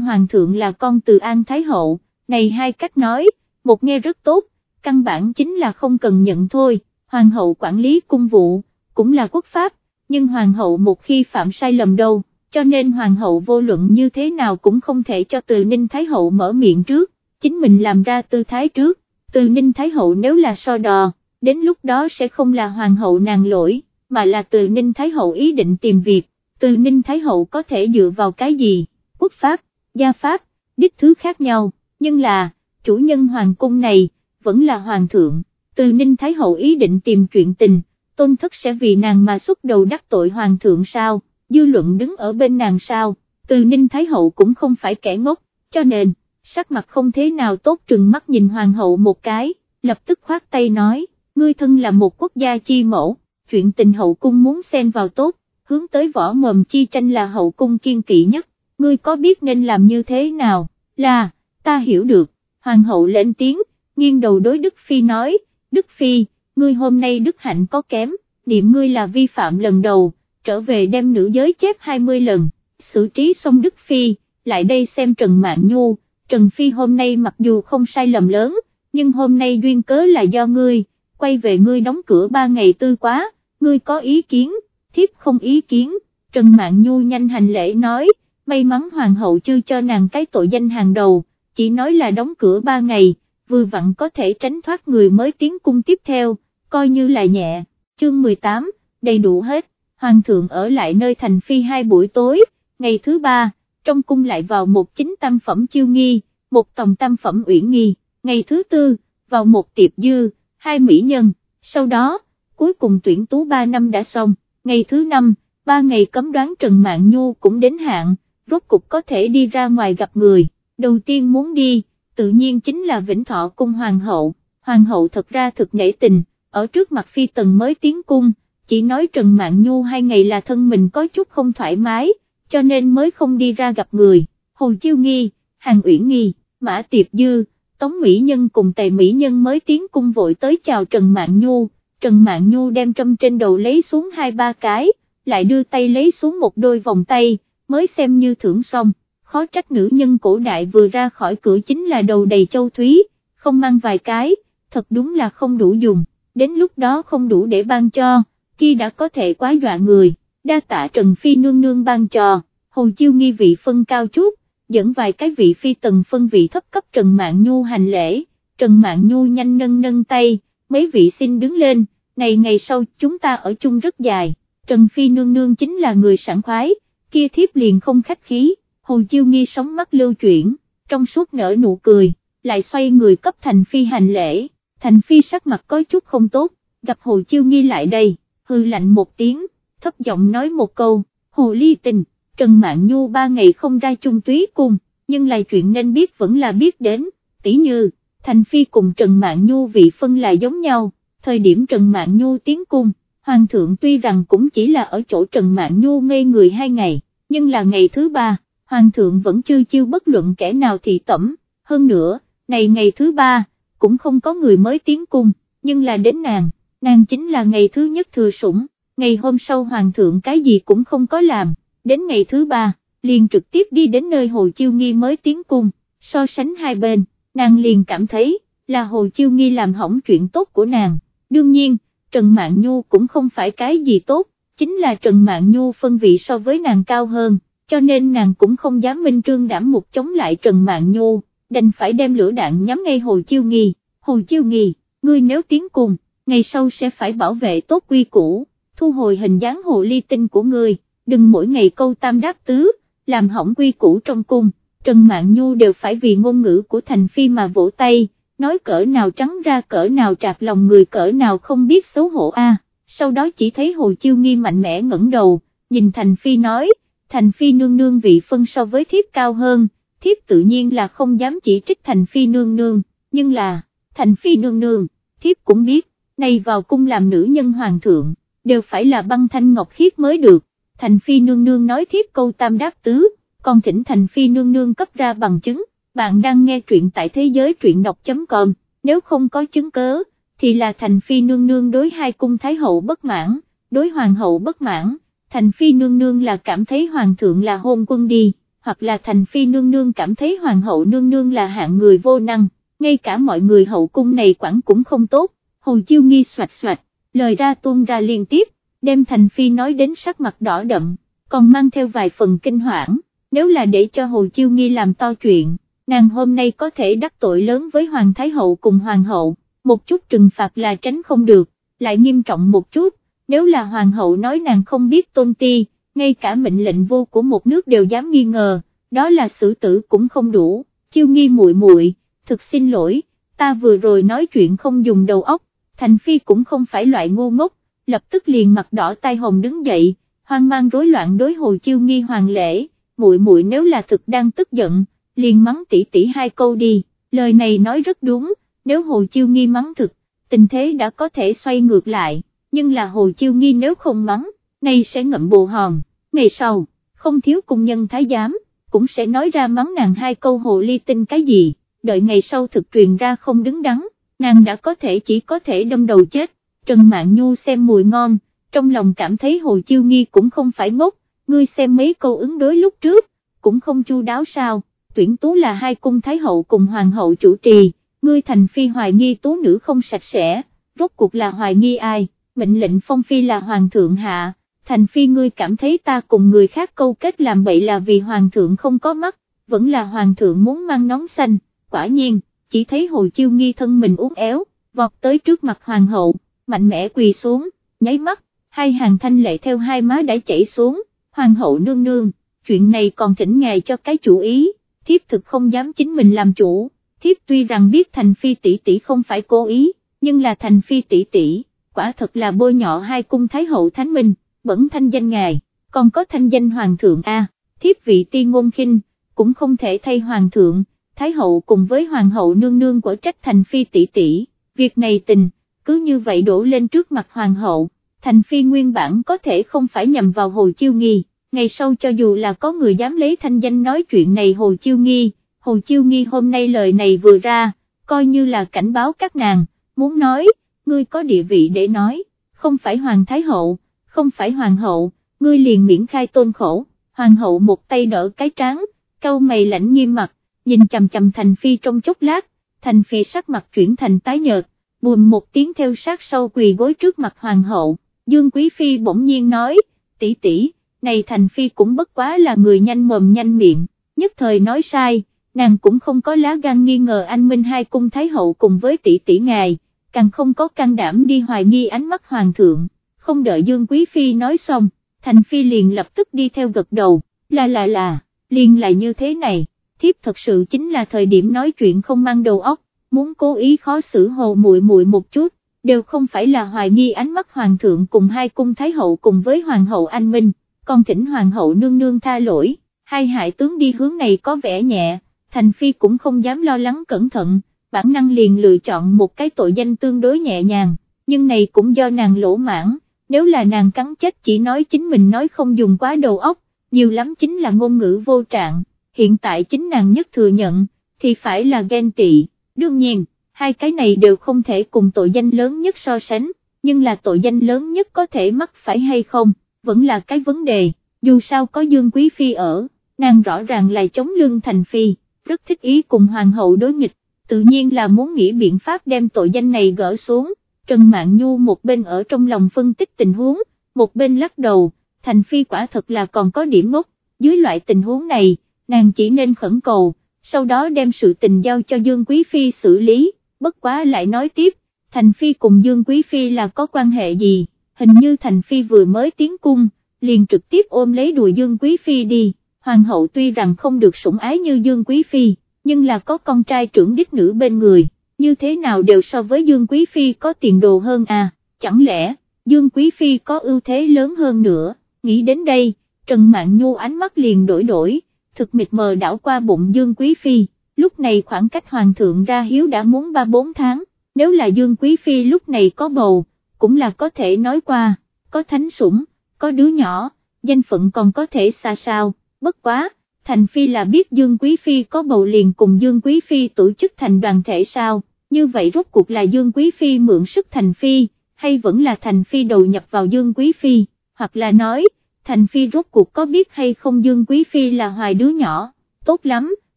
hoàng thượng là con từ An Thái Hậu, này hai cách nói, một nghe rất tốt, căn bản chính là không cần nhận thôi, hoàng hậu quản lý cung vụ, cũng là quốc pháp, nhưng hoàng hậu một khi phạm sai lầm đâu, cho nên hoàng hậu vô luận như thế nào cũng không thể cho từ Ninh Thái hậu mở miệng trước, chính mình làm ra tư thái trước, từ Ninh Thái hậu nếu là so đò, đến lúc đó sẽ không là hoàng hậu nàng lỗi, mà là từ Ninh Thái hậu ý định tìm việc, từ Ninh Thái hậu có thể dựa vào cái gì, quốc pháp, gia pháp, đích thứ khác nhau, nhưng là, chủ nhân hoàng cung này, vẫn là hoàng thượng, từ Ninh Thái hậu ý định tìm chuyện tình, tôn thất sẽ vì nàng mà xuất đầu đắc tội hoàng thượng sao, dư luận đứng ở bên nàng sao, từ Ninh Thái hậu cũng không phải kẻ ngốc, cho nên, sắc mặt không thế nào tốt trừng mắt nhìn hoàng hậu một cái, lập tức khoát tay nói, ngươi thân là một quốc gia chi mẫu, chuyện tình hậu cung muốn xen vào tốt, hướng tới võ mồm chi tranh là hậu cung kiên kỵ nhất, ngươi có biết nên làm như thế nào, là, ta hiểu được, hoàng hậu lên tiếng, nghiêng đầu đối Đức Phi nói, Đức Phi, ngươi hôm nay Đức Hạnh có kém, niệm ngươi là vi phạm lần đầu, trở về đem nữ giới chép 20 lần, xử trí xong Đức Phi, lại đây xem Trần Mạn Nhu, Trần Phi hôm nay mặc dù không sai lầm lớn, nhưng hôm nay duyên cớ là do ngươi, quay về ngươi đóng cửa ba ngày tư quá, ngươi có ý kiến, thiếp không ý kiến, Trần Mạn Nhu nhanh hành lễ nói, may mắn hoàng hậu chưa cho nàng cái tội danh hàng đầu, chỉ nói là đóng cửa ba ngày, vừa vặn có thể tránh thoát người mới tiến cung tiếp theo, coi như là nhẹ, chương 18, đầy đủ hết, hoàng thượng ở lại nơi thành phi hai buổi tối, ngày thứ ba, trong cung lại vào một chính tam phẩm chiêu nghi, một tòng tam phẩm uyển nghi, ngày thứ tư, vào một tiệp dư, hai mỹ nhân, sau đó, cuối cùng tuyển tú ba năm đã xong, ngày thứ năm, ba ngày cấm đoán Trần Mạng Nhu cũng đến hạn, rốt cục có thể đi ra ngoài gặp người, đầu tiên muốn đi, tự nhiên chính là Vĩnh Thọ cung Hoàng hậu, Hoàng hậu thật ra thực nể tình, ở trước mặt phi tần mới tiến cung, chỉ nói Trần Mạng Nhu hai ngày là thân mình có chút không thoải mái, cho nên mới không đi ra gặp người, Hồ Chiêu Nghi, Hàng Uyển Nghi, Mã Tiệp Dư, Tống Mỹ Nhân cùng Tề Mỹ Nhân mới tiến cung vội tới chào Trần Mạng Nhu, Trần Mạng Nhu đem trâm trên đầu lấy xuống hai ba cái, lại đưa tay lấy xuống một đôi vòng tay, mới xem như thưởng xong, khó trách nữ nhân cổ đại vừa ra khỏi cửa chính là đầu đầy châu thúy, không mang vài cái, thật đúng là không đủ dùng, đến lúc đó không đủ để ban cho, khi đã có thể quá dọa người, đa tạ Trần Phi nương nương ban cho, Hồ Chiêu nghi vị phân cao chút, dẫn vài cái vị phi tần phân vị thấp cấp Trần Mạng Nhu hành lễ, Trần Mạng Nhu nhanh nâng nâng tay, mấy vị xin đứng lên, này ngày sau chúng ta ở chung rất dài, Trần Phi nương nương chính là người sảng khoái, kia thiếp liền không khách khí, Hồ Chiêu Nghi sóng mắt lưu chuyển, trong suốt nở nụ cười, lại xoay người cấp Thành Phi hành lễ, Thành Phi sắc mặt có chút không tốt, gặp Hồ Chiêu Nghi lại đây, hư lạnh một tiếng, thấp giọng nói một câu, Hồ Ly Tình, Trần Mạn Nhu ba ngày không ra chung túy cung, nhưng lại chuyện nên biết vẫn là biết đến, tỷ như, Thành Phi cùng Trần Mạn Nhu vị phân là giống nhau, thời điểm Trần Mạn Nhu tiến cung, Hoàng thượng tuy rằng cũng chỉ là ở chỗ Trần Mạn Nhu ngây người hai ngày, nhưng là ngày thứ ba, Hoàng thượng vẫn chưa chiêu bất luận kẻ nào thị tẩm, hơn nữa, này ngày thứ ba, cũng không có người mới tiến cung, nhưng là đến nàng, nàng chính là ngày thứ nhất thừa sủng, ngày hôm sau Hoàng thượng cái gì cũng không có làm, đến ngày thứ ba, liền trực tiếp đi đến nơi Hồ Chiêu Nghi mới tiến cung, so sánh hai bên, nàng liền cảm thấy, là Hồ Chiêu Nghi làm hỏng chuyện tốt của nàng, đương nhiên, Trần Mạn Nhu cũng không phải cái gì tốt, chính là Trần Mạn Nhu phân vị so với nàng cao hơn, cho nên nàng cũng không dám minh trương đảm một chống lại Trần Mạn Nhu, đành phải đem lửa đạn nhắm ngay Hồ Chiêu Nghi, Hồ Chiêu Nghi, ngươi nếu tiến cùng, ngày sau sẽ phải bảo vệ tốt quy củ, thu hồi hình dáng hồ ly tinh của ngươi, đừng mỗi ngày câu tam đáp tứ, làm hỏng quy củ trong cung, Trần Mạn Nhu đều phải vì ngôn ngữ của Thành Phi mà vỗ tay nói cỡ nào trắng ra cỡ nào trạc lòng người cỡ nào không biết xấu hổ a. sau đó chỉ thấy Hồ Chiêu Nghi mạnh mẽ ngẩng đầu, nhìn Thành Phi nói, Thành Phi nương nương vị phân so với thiếp cao hơn, thiếp tự nhiên là không dám chỉ trích Thành Phi nương nương, nhưng là, Thành Phi nương nương, thiếp cũng biết, này vào cung làm nữ nhân hoàng thượng, đều phải là băng thanh ngọc khiết mới được, Thành Phi nương nương nói thiếp câu tam đáp tứ, còn thỉnh Thành Phi nương nương cấp ra bằng chứng. Bạn đang nghe truyện tại thế giới truyện đọc.com, nếu không có chứng cớ, thì là thành phi nương nương đối hai cung thái hậu bất mãn, đối hoàng hậu bất mãn, Thành Phi nương nương là cảm thấy hoàng thượng là hôn quân đi, hoặc là Thành Phi nương nương cảm thấy hoàng hậu nương nương là hạng người vô năng, ngay cả mọi người hậu cung này quản cũng không tốt, Hồ Chiêu Nghi soạt soạt, lời ra tuôn ra liên tiếp, đem Thành Phi nói đến sắc mặt đỏ đậm, còn mang theo vài phần kinh hoảng, nếu là để cho Hồ Chiêu Nghi làm to chuyện, nàng hôm nay có thể đắc tội lớn với Hoàng Thái Hậu cùng Hoàng Hậu, một chút trừng phạt là tránh không được, lại nghiêm trọng một chút, nếu là Hoàng Hậu nói nàng không biết tôn ti, ngay cả mệnh lệnh vô của một nước đều dám nghi ngờ, đó là xử tử cũng không đủ, Chiêu Nghi muội muội, thực xin lỗi, ta vừa rồi nói chuyện không dùng đầu óc, Thành Phi cũng không phải loại ngu ngốc, lập tức liền mặt đỏ tai hồng đứng dậy, hoang mang rối loạn đối Hồ Chiêu Nghi hoàng lễ, muội muội nếu là thực đang tức giận, liền mắng tỷ tỷ hai câu đi, lời này nói rất đúng, nếu Hồ Chiêu Nghi mắng thực, tình thế đã có thể xoay ngược lại, nhưng là Hồ Chiêu Nghi nếu không mắng, nay sẽ ngậm bồ hòn, ngày sau, không thiếu cung nhân thái giám, cũng sẽ nói ra mắng nàng hai câu hồ ly tinh cái gì, đợi ngày sau thực truyền ra không đứng đắn, nàng đã có thể chỉ có thể đâm đầu chết, Trần Mạn Nhu xem mùi ngon, trong lòng cảm thấy Hồ Chiêu Nghi cũng không phải ngốc, ngươi xem mấy câu ứng đối lúc trước, cũng không chu đáo sao, tuyển tú là hai cung thái hậu cùng hoàng hậu chủ trì, ngươi thành phi hoài nghi tú nữ không sạch sẽ, rốt cuộc là hoài nghi ai, mệnh lệnh phong phi là hoàng thượng hạ, thành phi ngươi cảm thấy ta cùng người khác câu kết làm bậy là vì hoàng thượng không có mắt, vẫn là hoàng thượng muốn mang nón xanh, quả nhiên, chỉ thấy hồ chiêu nghi thân mình uống éo, vọt tới trước mặt hoàng hậu, mạnh mẽ quỳ xuống, nháy mắt, hai hàng thanh lệ theo hai má đã chảy xuống, hoàng hậu nương nương, chuyện này còn thỉnh ngài cho cái chủ ý, thiếp thực không dám chính mình làm chủ, thiếp tuy rằng biết thành phi tỷ tỷ không phải cố ý, nhưng là thành phi tỷ tỷ, quả thật là bôi nhọ hai cung thái hậu thánh minh, bẩn thanh danh ngài, còn có thanh danh hoàng thượng a, thiếp vị ti ngôn khinh, cũng không thể thay hoàng thượng, thái hậu cùng với hoàng hậu nương nương của trách thành phi tỷ tỷ, việc này tình, cứ như vậy đổ lên trước mặt hoàng hậu, thành phi nguyên bản có thể không phải nhầm vào hồ chiêu nghi, ngày sau cho dù là có người dám lấy thanh danh nói chuyện này hồ chiêu nghi, hồ chiêu nghi hôm nay lời này vừa ra, coi như là cảnh báo các nàng, muốn nói, ngươi có địa vị để nói, không phải hoàng thái hậu, không phải hoàng hậu, ngươi liền miễn khai tôn khổ, hoàng hậu một tay đỡ cái trán, câu mày lãnh nghiêm mặt, nhìn chầm chầm thành phi trong chốc lát, thành phi sắc mặt chuyển thành tái nhợt, buồm một tiếng theo sát sau quỳ gối trước mặt hoàng hậu, Dương Quý Phi bỗng nhiên nói, tỷ tỷ, này Thành Phi cũng bất quá là người nhanh mồm nhanh miệng, nhất thời nói sai, nàng cũng không có lá gan nghi ngờ anh Minh hai cung Thái Hậu cùng với tỷ tỷ ngài, càng không có can đảm đi hoài nghi ánh mắt Hoàng thượng, không đợi Dương Quý Phi nói xong, Thành Phi liền lập tức đi theo gật đầu, là là là, liền là như thế này, thiếp thật sự chính là thời điểm nói chuyện không mang đầu óc, muốn cố ý khó xử hồ muội muội một chút, đều không phải là hoài nghi ánh mắt hoàng thượng cùng hai cung thái hậu cùng với hoàng hậu anh minh, còn thỉnh hoàng hậu nương nương tha lỗi, hai hại tướng đi hướng này có vẻ nhẹ, thành phi cũng không dám lo lắng cẩn thận, bản năng liền lựa chọn một cái tội danh tương đối nhẹ nhàng, nhưng này cũng do nàng lỗ mãn, nếu là nàng cắn chết chỉ nói chính mình nói không dùng quá đầu óc, nhiều lắm chính là ngôn ngữ vô trạng, hiện tại chính nàng nhất thừa nhận, thì phải là ghen tị, đương nhiên, hai cái này đều không thể cùng tội danh lớn nhất so sánh, nhưng là tội danh lớn nhất có thể mắc phải hay không, vẫn là cái vấn đề, dù sao có Dương Quý Phi ở, nàng rõ ràng là chống lương thành Phi, rất thích ý cùng Hoàng hậu đối nghịch, tự nhiên là muốn nghĩ biện pháp đem tội danh này gỡ xuống, Trần Mạn Nhu một bên ở trong lòng phân tích tình huống, một bên lắc đầu, Thành Phi quả thật là còn có điểm ngốc, dưới loại tình huống này, nàng chỉ nên khẩn cầu, sau đó đem sự tình giao cho Dương Quý Phi xử lý, bất quá lại nói tiếp, Thành Phi cùng Dương Quý Phi là có quan hệ gì, hình như Thành Phi vừa mới tiến cung, liền trực tiếp ôm lấy đùi Dương Quý Phi đi, Hoàng hậu tuy rằng không được sủng ái như Dương Quý Phi, nhưng là có con trai trưởng đích nữ bên người, như thế nào đều so với Dương Quý Phi có tiền đồ hơn à, chẳng lẽ, Dương Quý Phi có ưu thế lớn hơn nữa, nghĩ đến đây, Trần Mạn Nhu ánh mắt liền đổi đổi, thực mịt mờ đảo qua bụng Dương Quý Phi. Lúc này khoảng cách hoàng thượng ra hiếu đã muốn 3-4 tháng, nếu là Dương Quý Phi lúc này có bầu, cũng là có thể nói qua, có thánh sủng, có đứa nhỏ, danh phận còn có thể xa sao, bất quá, Thành Phi là biết Dương Quý Phi có bầu liền cùng Dương Quý Phi tổ chức thành đoàn thể sao, như vậy rốt cuộc là Dương Quý Phi mượn sức Thành Phi, hay vẫn là Thành Phi đầu nhập vào Dương Quý Phi, hoặc là nói, Thành Phi rốt cuộc có biết hay không Dương Quý Phi là hoài đứa nhỏ, tốt lắm,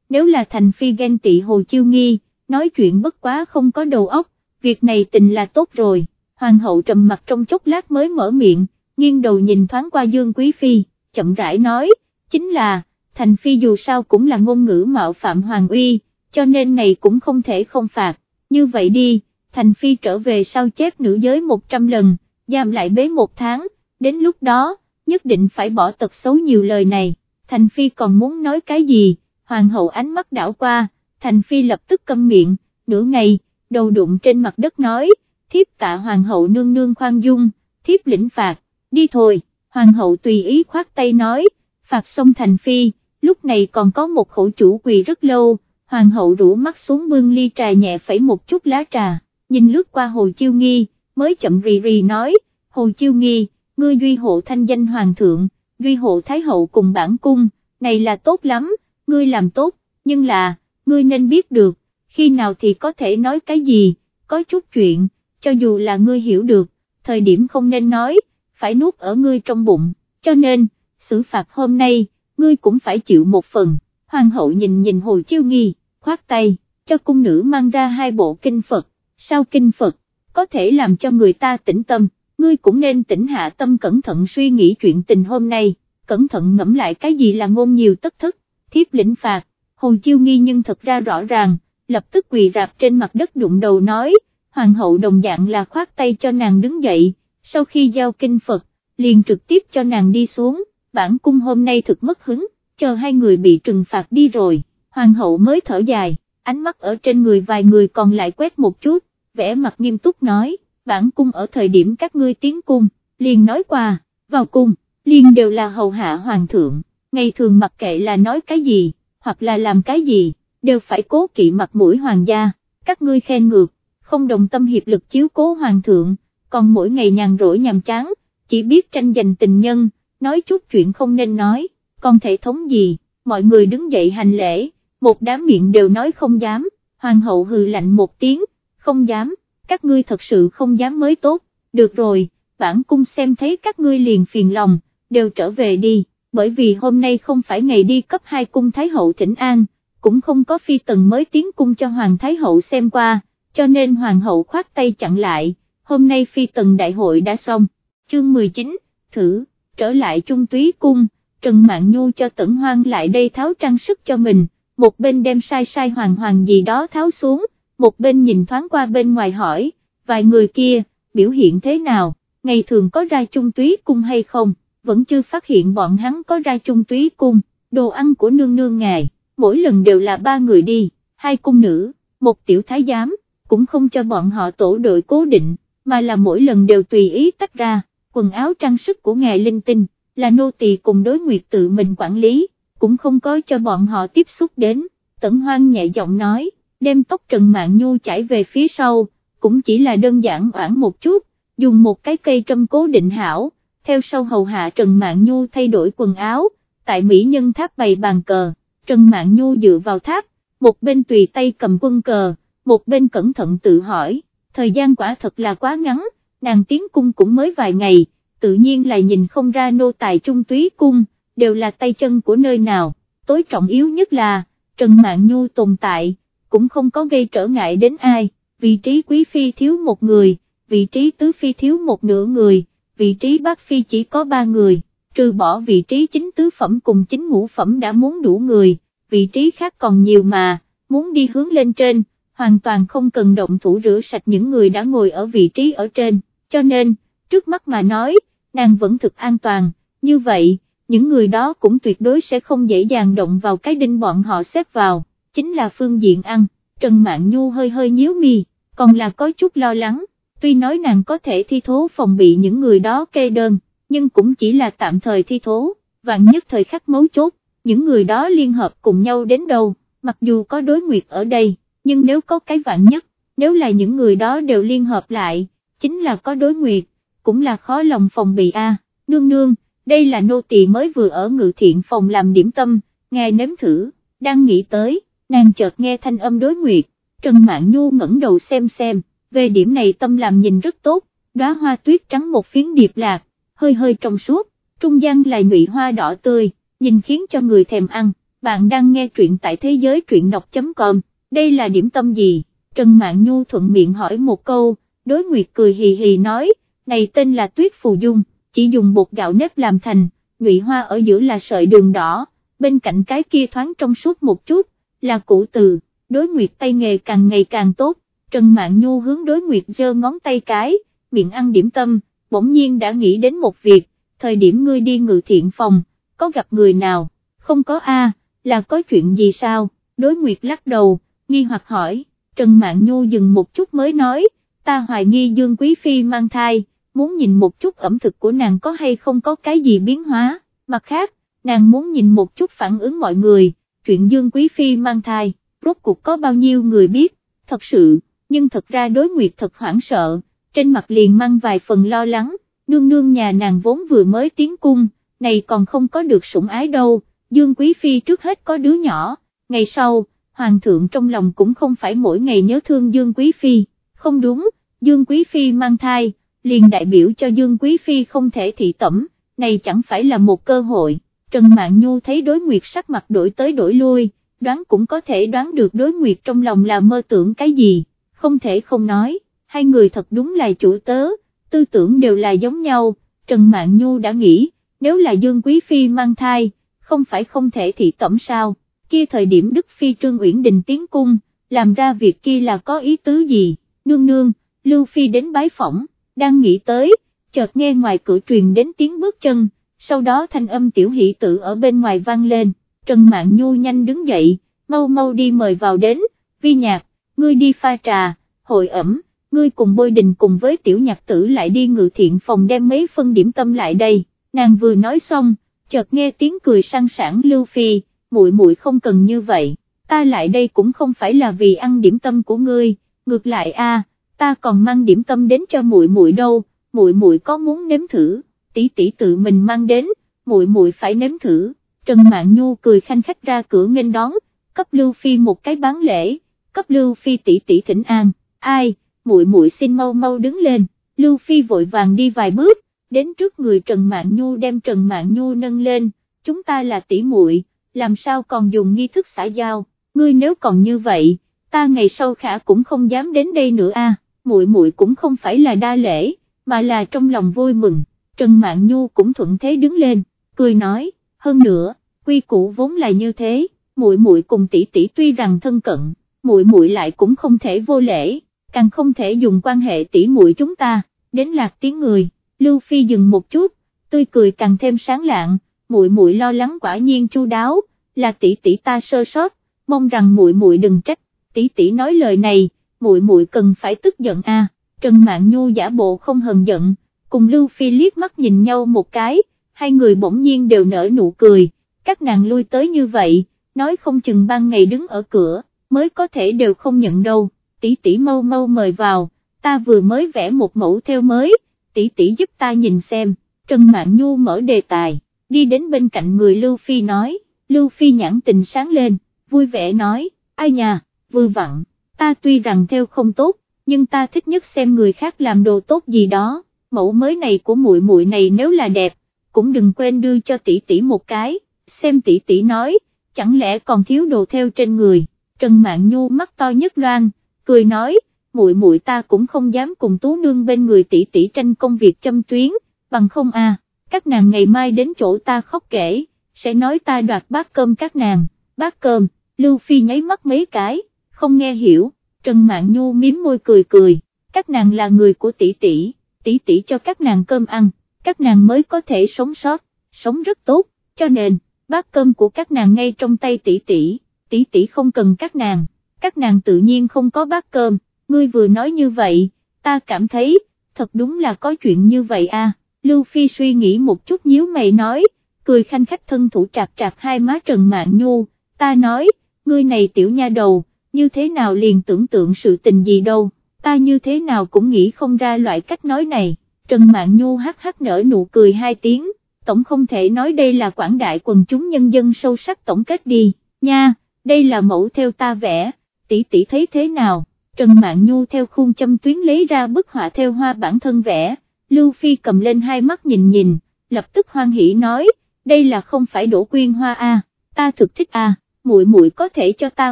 nếu là Thành Phi ghen tị Hồ Chiêu Nghi, nói chuyện bất quá không có đầu óc, việc này tình là tốt rồi, Hoàng hậu trầm mặt trong chốc lát mới mở miệng, nghiêng đầu nhìn thoáng qua Dương Quý Phi, chậm rãi nói, chính là, Thành Phi dù sao cũng là ngôn ngữ mạo phạm Hoàng uy, cho nên này cũng không thể không phạt, như vậy đi, Thành Phi trở về sau chép nữ giới 100 lần, giam lại bế một tháng, đến lúc đó, nhất định phải bỏ tật xấu nhiều lời này, Thành Phi còn muốn nói cái gì, Hoàng hậu ánh mắt đảo qua, Thành Phi lập tức câm miệng, nửa ngày, đầu đụng trên mặt đất nói, thiếp tạ Hoàng hậu nương nương khoan dung, thiếp lĩnh phạt, đi thôi, Hoàng hậu tùy ý khoát tay nói, phạt xong Thành Phi, lúc này còn có một khẩu chủ quỳ rất lâu, Hoàng hậu rủ mắt xuống bưng ly trà nhẹ phẩy một chút lá trà, nhìn lướt qua Hồ Chiêu Nghi, mới chậm rì rì nói, Hồ Chiêu Nghi, ngươi duy hộ thanh danh Hoàng thượng, duy hộ Thái hậu cùng bản cung, này là tốt lắm, ngươi làm tốt, nhưng là, ngươi nên biết được, khi nào thì có thể nói cái gì, có chút chuyện, cho dù là ngươi hiểu được, thời điểm không nên nói, phải nuốt ở ngươi trong bụng, cho nên, xử phạt hôm nay, ngươi cũng phải chịu một phần, hoàng hậu nhìn nhìn Hồ Chiêu Nghi, khoát tay, cho cung nữ mang ra hai bộ kinh Phật, sau kinh Phật, có thể làm cho người ta tĩnh tâm, ngươi cũng nên tỉnh hạ tâm cẩn thận suy nghĩ chuyện tình hôm nay, cẩn thận ngẫm lại cái gì là ngôn nhiều tất thức, thiếp lĩnh phạt, Hồ Chiêu Nghi nhưng thật ra rõ ràng, lập tức quỳ rạp trên mặt đất đụng đầu nói, hoàng hậu đồng dạng là khoát tay cho nàng đứng dậy, sau khi giao kinh Phật, liền trực tiếp cho nàng đi xuống, bản cung hôm nay thực mất hứng, chờ hai người bị trừng phạt đi rồi, hoàng hậu mới thở dài, ánh mắt ở trên người vài người còn lại quét một chút, vẽ mặt nghiêm túc nói, bản cung ở thời điểm các ngươi tiến cung, liền nói qua, vào cung, liền đều là hầu hạ hoàng thượng, ngày thường mặc kệ là nói cái gì, hoặc là làm cái gì, đều phải cố kỵ mặt mũi hoàng gia, các ngươi khen ngược, không đồng tâm hiệp lực chiếu cố hoàng thượng, còn mỗi ngày nhàn rỗi nhàm chán, chỉ biết tranh giành tình nhân, nói chút chuyện không nên nói, còn thể thống gì, mọi người đứng dậy hành lễ, một đám miệng đều nói không dám, hoàng hậu hừ lạnh một tiếng, không dám, các ngươi thật sự không dám mới tốt, được rồi, bản cung xem thấy các ngươi liền phiền lòng, đều trở về đi, bởi vì hôm nay không phải ngày đi cấp hai cung Thái hậu thỉnh an, cũng không có phi tần mới tiến cung cho Hoàng Thái hậu xem qua, cho nên Hoàng hậu khoát tay chặn lại, hôm nay phi tần đại hội đã xong, chương 19, thử, trở lại trung túy cung, Trần Mạn Nhu cho Tẩn Hoang lại đây tháo trang sức cho mình, một bên đem sai sai hoàng hoàng gì đó tháo xuống, một bên nhìn thoáng qua bên ngoài hỏi, vài người kia, biểu hiện thế nào, ngày thường có ra trung túy cung hay không, vẫn chưa phát hiện bọn hắn có ra trung túy cung, đồ ăn của nương nương ngài, mỗi lần đều là ba người đi, hai cung nữ, một tiểu thái giám, cũng không cho bọn họ tổ đội cố định, mà là mỗi lần đều tùy ý tách ra, quần áo trang sức của ngài linh tinh, là nô tỳ cùng đối nguyệt tự mình quản lý, cũng không có cho bọn họ tiếp xúc đến, tẩn hoang nhẹ giọng nói, đem tóc Trần Mạng Nhu chảy về phía sau, cũng chỉ là đơn giản oản một chút, dùng một cái cây trâm cố định hảo, theo sau hầu hạ Trần Mạng Nhu thay đổi quần áo, tại Mỹ Nhân Tháp bày bàn cờ, Trần Mạng Nhu dựa vào tháp, một bên tùy tay cầm quân cờ, một bên cẩn thận tự hỏi, thời gian quả thật là quá ngắn, nàng tiến cung cũng mới vài ngày, tự nhiên là nhìn không ra nô tài trung túy cung, đều là tay chân của nơi nào, tối trọng yếu nhất là, Trần Mạng Nhu tồn tại, cũng không có gây trở ngại đến ai, vị trí quý phi thiếu một người, vị trí tứ phi thiếu một nửa người, vị trí bác phi chỉ có ba người, trừ bỏ vị trí chính tứ phẩm cùng chính ngũ phẩm đã muốn đủ người, vị trí khác còn nhiều mà, muốn đi hướng lên trên, hoàn toàn không cần động thủ rửa sạch những người đã ngồi ở vị trí ở trên, cho nên, trước mắt mà nói, nàng vẫn thực an toàn, như vậy, những người đó cũng tuyệt đối sẽ không dễ dàng động vào cái đinh bọn họ xếp vào, chính là phương diện ăn, Trần Mạn Nhu hơi hơi nhíu mì còn là có chút lo lắng, tuy nói nàng có thể thi thố phòng bị những người đó kê đơn, nhưng cũng chỉ là tạm thời thi thố, vạn nhất thời khắc mấu chốt, những người đó liên hợp cùng nhau đến đâu, mặc dù có đối nguyệt ở đây, nhưng nếu có cái vạn nhất, nếu là những người đó đều liên hợp lại, chính là có đối nguyệt, cũng là khó lòng phòng bị a. nương nương, đây là nô tỳ mới vừa ở ngự thiện phòng làm điểm tâm, nghe nếm thử, đang nghĩ tới, nàng chợt nghe thanh âm đối nguyệt, Trần Mạn Nhu ngẩng đầu xem xem, về điểm này tâm làm nhìn rất tốt, đóa hoa tuyết trắng một phiến điệp lạc, hơi hơi trong suốt, trung gian là nhụy hoa đỏ tươi, nhìn khiến cho người thèm ăn, bạn đang nghe truyện tại thế giới truyện đọc.com, đây là điểm tâm gì, Trần Mạn Nhu thuận miệng hỏi một câu, đối nguyệt cười hì hì nói, này tên là tuyết phù dung, chỉ dùng bột gạo nếp làm thành, nhụy hoa ở giữa là sợi đường đỏ, bên cạnh cái kia thoáng trong suốt một chút, là cụ từ, đối nguyệt tay nghề càng ngày càng tốt, Trần Mạn Nhu hướng đối nguyệt giơ ngón tay cái, miệng ăn điểm tâm, bỗng nhiên đã nghĩ đến một việc, thời điểm ngươi đi ngự thiện phòng, có gặp người nào, không có a, là có chuyện gì sao, đối nguyệt lắc đầu, nghi hoặc hỏi, Trần Mạn Nhu dừng một chút mới nói, ta hoài nghi Dương Quý Phi mang thai, muốn nhìn một chút ẩm thực của nàng có hay không có cái gì biến hóa, mặt khác, nàng muốn nhìn một chút phản ứng mọi người, chuyện Dương Quý Phi mang thai, rốt cuộc có bao nhiêu người biết, thật sự, nhưng thật ra đối nguyệt thật hoảng sợ, trên mặt liền mang vài phần lo lắng, nương nương nhà nàng vốn vừa mới tiến cung, này còn không có được sủng ái đâu, Dương Quý Phi trước hết có đứa nhỏ, ngày sau, Hoàng thượng trong lòng cũng không phải mỗi ngày nhớ thương Dương Quý Phi, không đúng, Dương Quý Phi mang thai, liền đại biểu cho Dương Quý Phi không thể thị tẩm, này chẳng phải là một cơ hội, Trần Mạn Nhu thấy đối nguyệt sắc mặt đổi tới đổi lui, đoán cũng có thể đoán được đối nguyệt trong lòng là mơ tưởng cái gì, không thể không nói, hai người thật đúng là chủ tớ, tư tưởng đều là giống nhau, Trần Mạn Nhu đã nghĩ, nếu là Dương Quý Phi mang thai, không phải không thể thị tẩm sao, kia thời điểm Đức Phi Trương Uyển Đình tiến cung, làm ra việc kia là có ý tứ gì, nương nương, Lưu Phi đến bái phỏng, đang nghĩ tới, chợt nghe ngoài cửa truyền đến tiếng bước chân, sau đó thanh âm tiểu hỷ tử ở bên ngoài vang lên, Trần Mạn Nhu nhanh đứng dậy, mau mau đi mời vào đến, vi nhạc, ngươi đi pha trà, hội ẩm, ngươi cùng bôi đình cùng với tiểu nhạc tử lại đi ngự thiện phòng đem mấy phân điểm tâm lại đây, nàng vừa nói xong, chợt nghe tiếng cười sang sảng Lưu Phi, muội muội không cần như vậy, ta lại đây cũng không phải là vì ăn điểm tâm của ngươi, ngược lại a, ta còn mang điểm tâm đến cho muội muội đâu, muội muội có muốn nếm thử, tỷ tỷ tự mình mang đến, muội muội phải nếm thử. Trần Mạn Nhu cười khanh khách ra cửa nghênh đón, cấp Lưu Phi một cái bán lễ, cấp Lưu Phi tỷ tỷ thỉnh an, ai, muội muội xin mau mau đứng lên, Lưu Phi vội vàng đi vài bước, đến trước người Trần Mạn Nhu đem Trần Mạn Nhu nâng lên, chúng ta là tỷ muội, làm sao còn dùng nghi thức xã giao, ngươi nếu còn như vậy, ta ngày sau khả cũng không dám đến đây nữa a. muội muội cũng không phải là đa lễ, mà là trong lòng vui mừng, Trần Mạn Nhu cũng thuận thế đứng lên, cười nói, hơn nữa, quy củ vốn là như thế, muội muội cùng tỷ tỷ tuy rằng thân cận, muội muội lại cũng không thể vô lễ, càng không thể dùng quan hệ tỷ muội chúng ta, đến lạc tiếng người, Lưu Phi dừng một chút, tươi cười càng thêm sáng lạng, muội muội lo lắng quả nhiên chu đáo, là tỷ tỷ ta sơ sót, mong rằng muội muội đừng trách, tỷ tỷ nói lời này, muội muội cần phải tức giận a. Trần Mạn Nhu giả bộ không hờn giận, cùng Lưu Phi liếc mắt nhìn nhau một cái, hai người bỗng nhiên đều nở nụ cười, các nàng lui tới như vậy, nói không chừng ban ngày đứng ở cửa, mới có thể đều không nhận đâu, tỷ tỷ mau mau mời vào, ta vừa mới vẽ một mẫu theo mới, tỷ tỷ giúp ta nhìn xem, Trần Mạn Nhu mở đề tài, đi đến bên cạnh người Lưu Phi nói, Lưu Phi nhãn tình sáng lên, vui vẻ nói, ai nhà, vừa vặn, ta tuy rằng theo không tốt, nhưng ta thích nhất xem người khác làm đồ tốt gì đó, mẫu mới này của muội muội này nếu là đẹp, cũng đừng quên đưa cho tỷ tỷ một cái, xem tỷ tỷ nói, chẳng lẽ còn thiếu đồ theo trên người, Trần Mạn Nhu mắt to nhất loan, cười nói, muội muội ta cũng không dám cùng tú nương bên người tỷ tỷ tranh công việc châm tuyến, bằng không à, các nàng ngày mai đến chỗ ta khóc kể, sẽ nói ta đoạt bát cơm các nàng, bát cơm, Lưu Phi nháy mắt mấy cái, không nghe hiểu, Trần Mạn Nhu miếm môi cười cười, các nàng là người của tỷ tỷ, tỷ tỷ cho các nàng cơm ăn, các nàng mới có thể sống sót, sống rất tốt, cho nên, bát cơm của các nàng ngay trong tay tỷ tỷ, tỷ tỷ không cần các nàng, các nàng tự nhiên không có bát cơm, ngươi vừa nói như vậy, ta cảm thấy, thật đúng là có chuyện như vậy à, Lưu Phi suy nghĩ một chút nhíu mày nói, cười khanh khách thân thủ trạc trạc hai má Trần Mạn Nhu, ta nói, ngươi này tiểu nha đầu, như thế nào liền tưởng tượng sự tình gì đâu, ta như thế nào cũng nghĩ không ra loại cách nói này, Trần Mạn Nhu hắc hắc nở nụ cười hai tiếng, tổng không thể nói đây là quảng đại quần chúng nhân dân sâu sắc tổng kết đi, nha, đây là mẫu theo ta vẽ, tỷ tỷ thấy thế nào, Trần Mạn Nhu theo khuôn châm tuyến lấy ra bức họa theo hoa bản thân vẽ, Lưu Phi cầm lên hai mắt nhìn nhìn, lập tức hoan hỉ nói, đây là không phải đổ quyên hoa a, ta thực thích a, muội muội có thể cho ta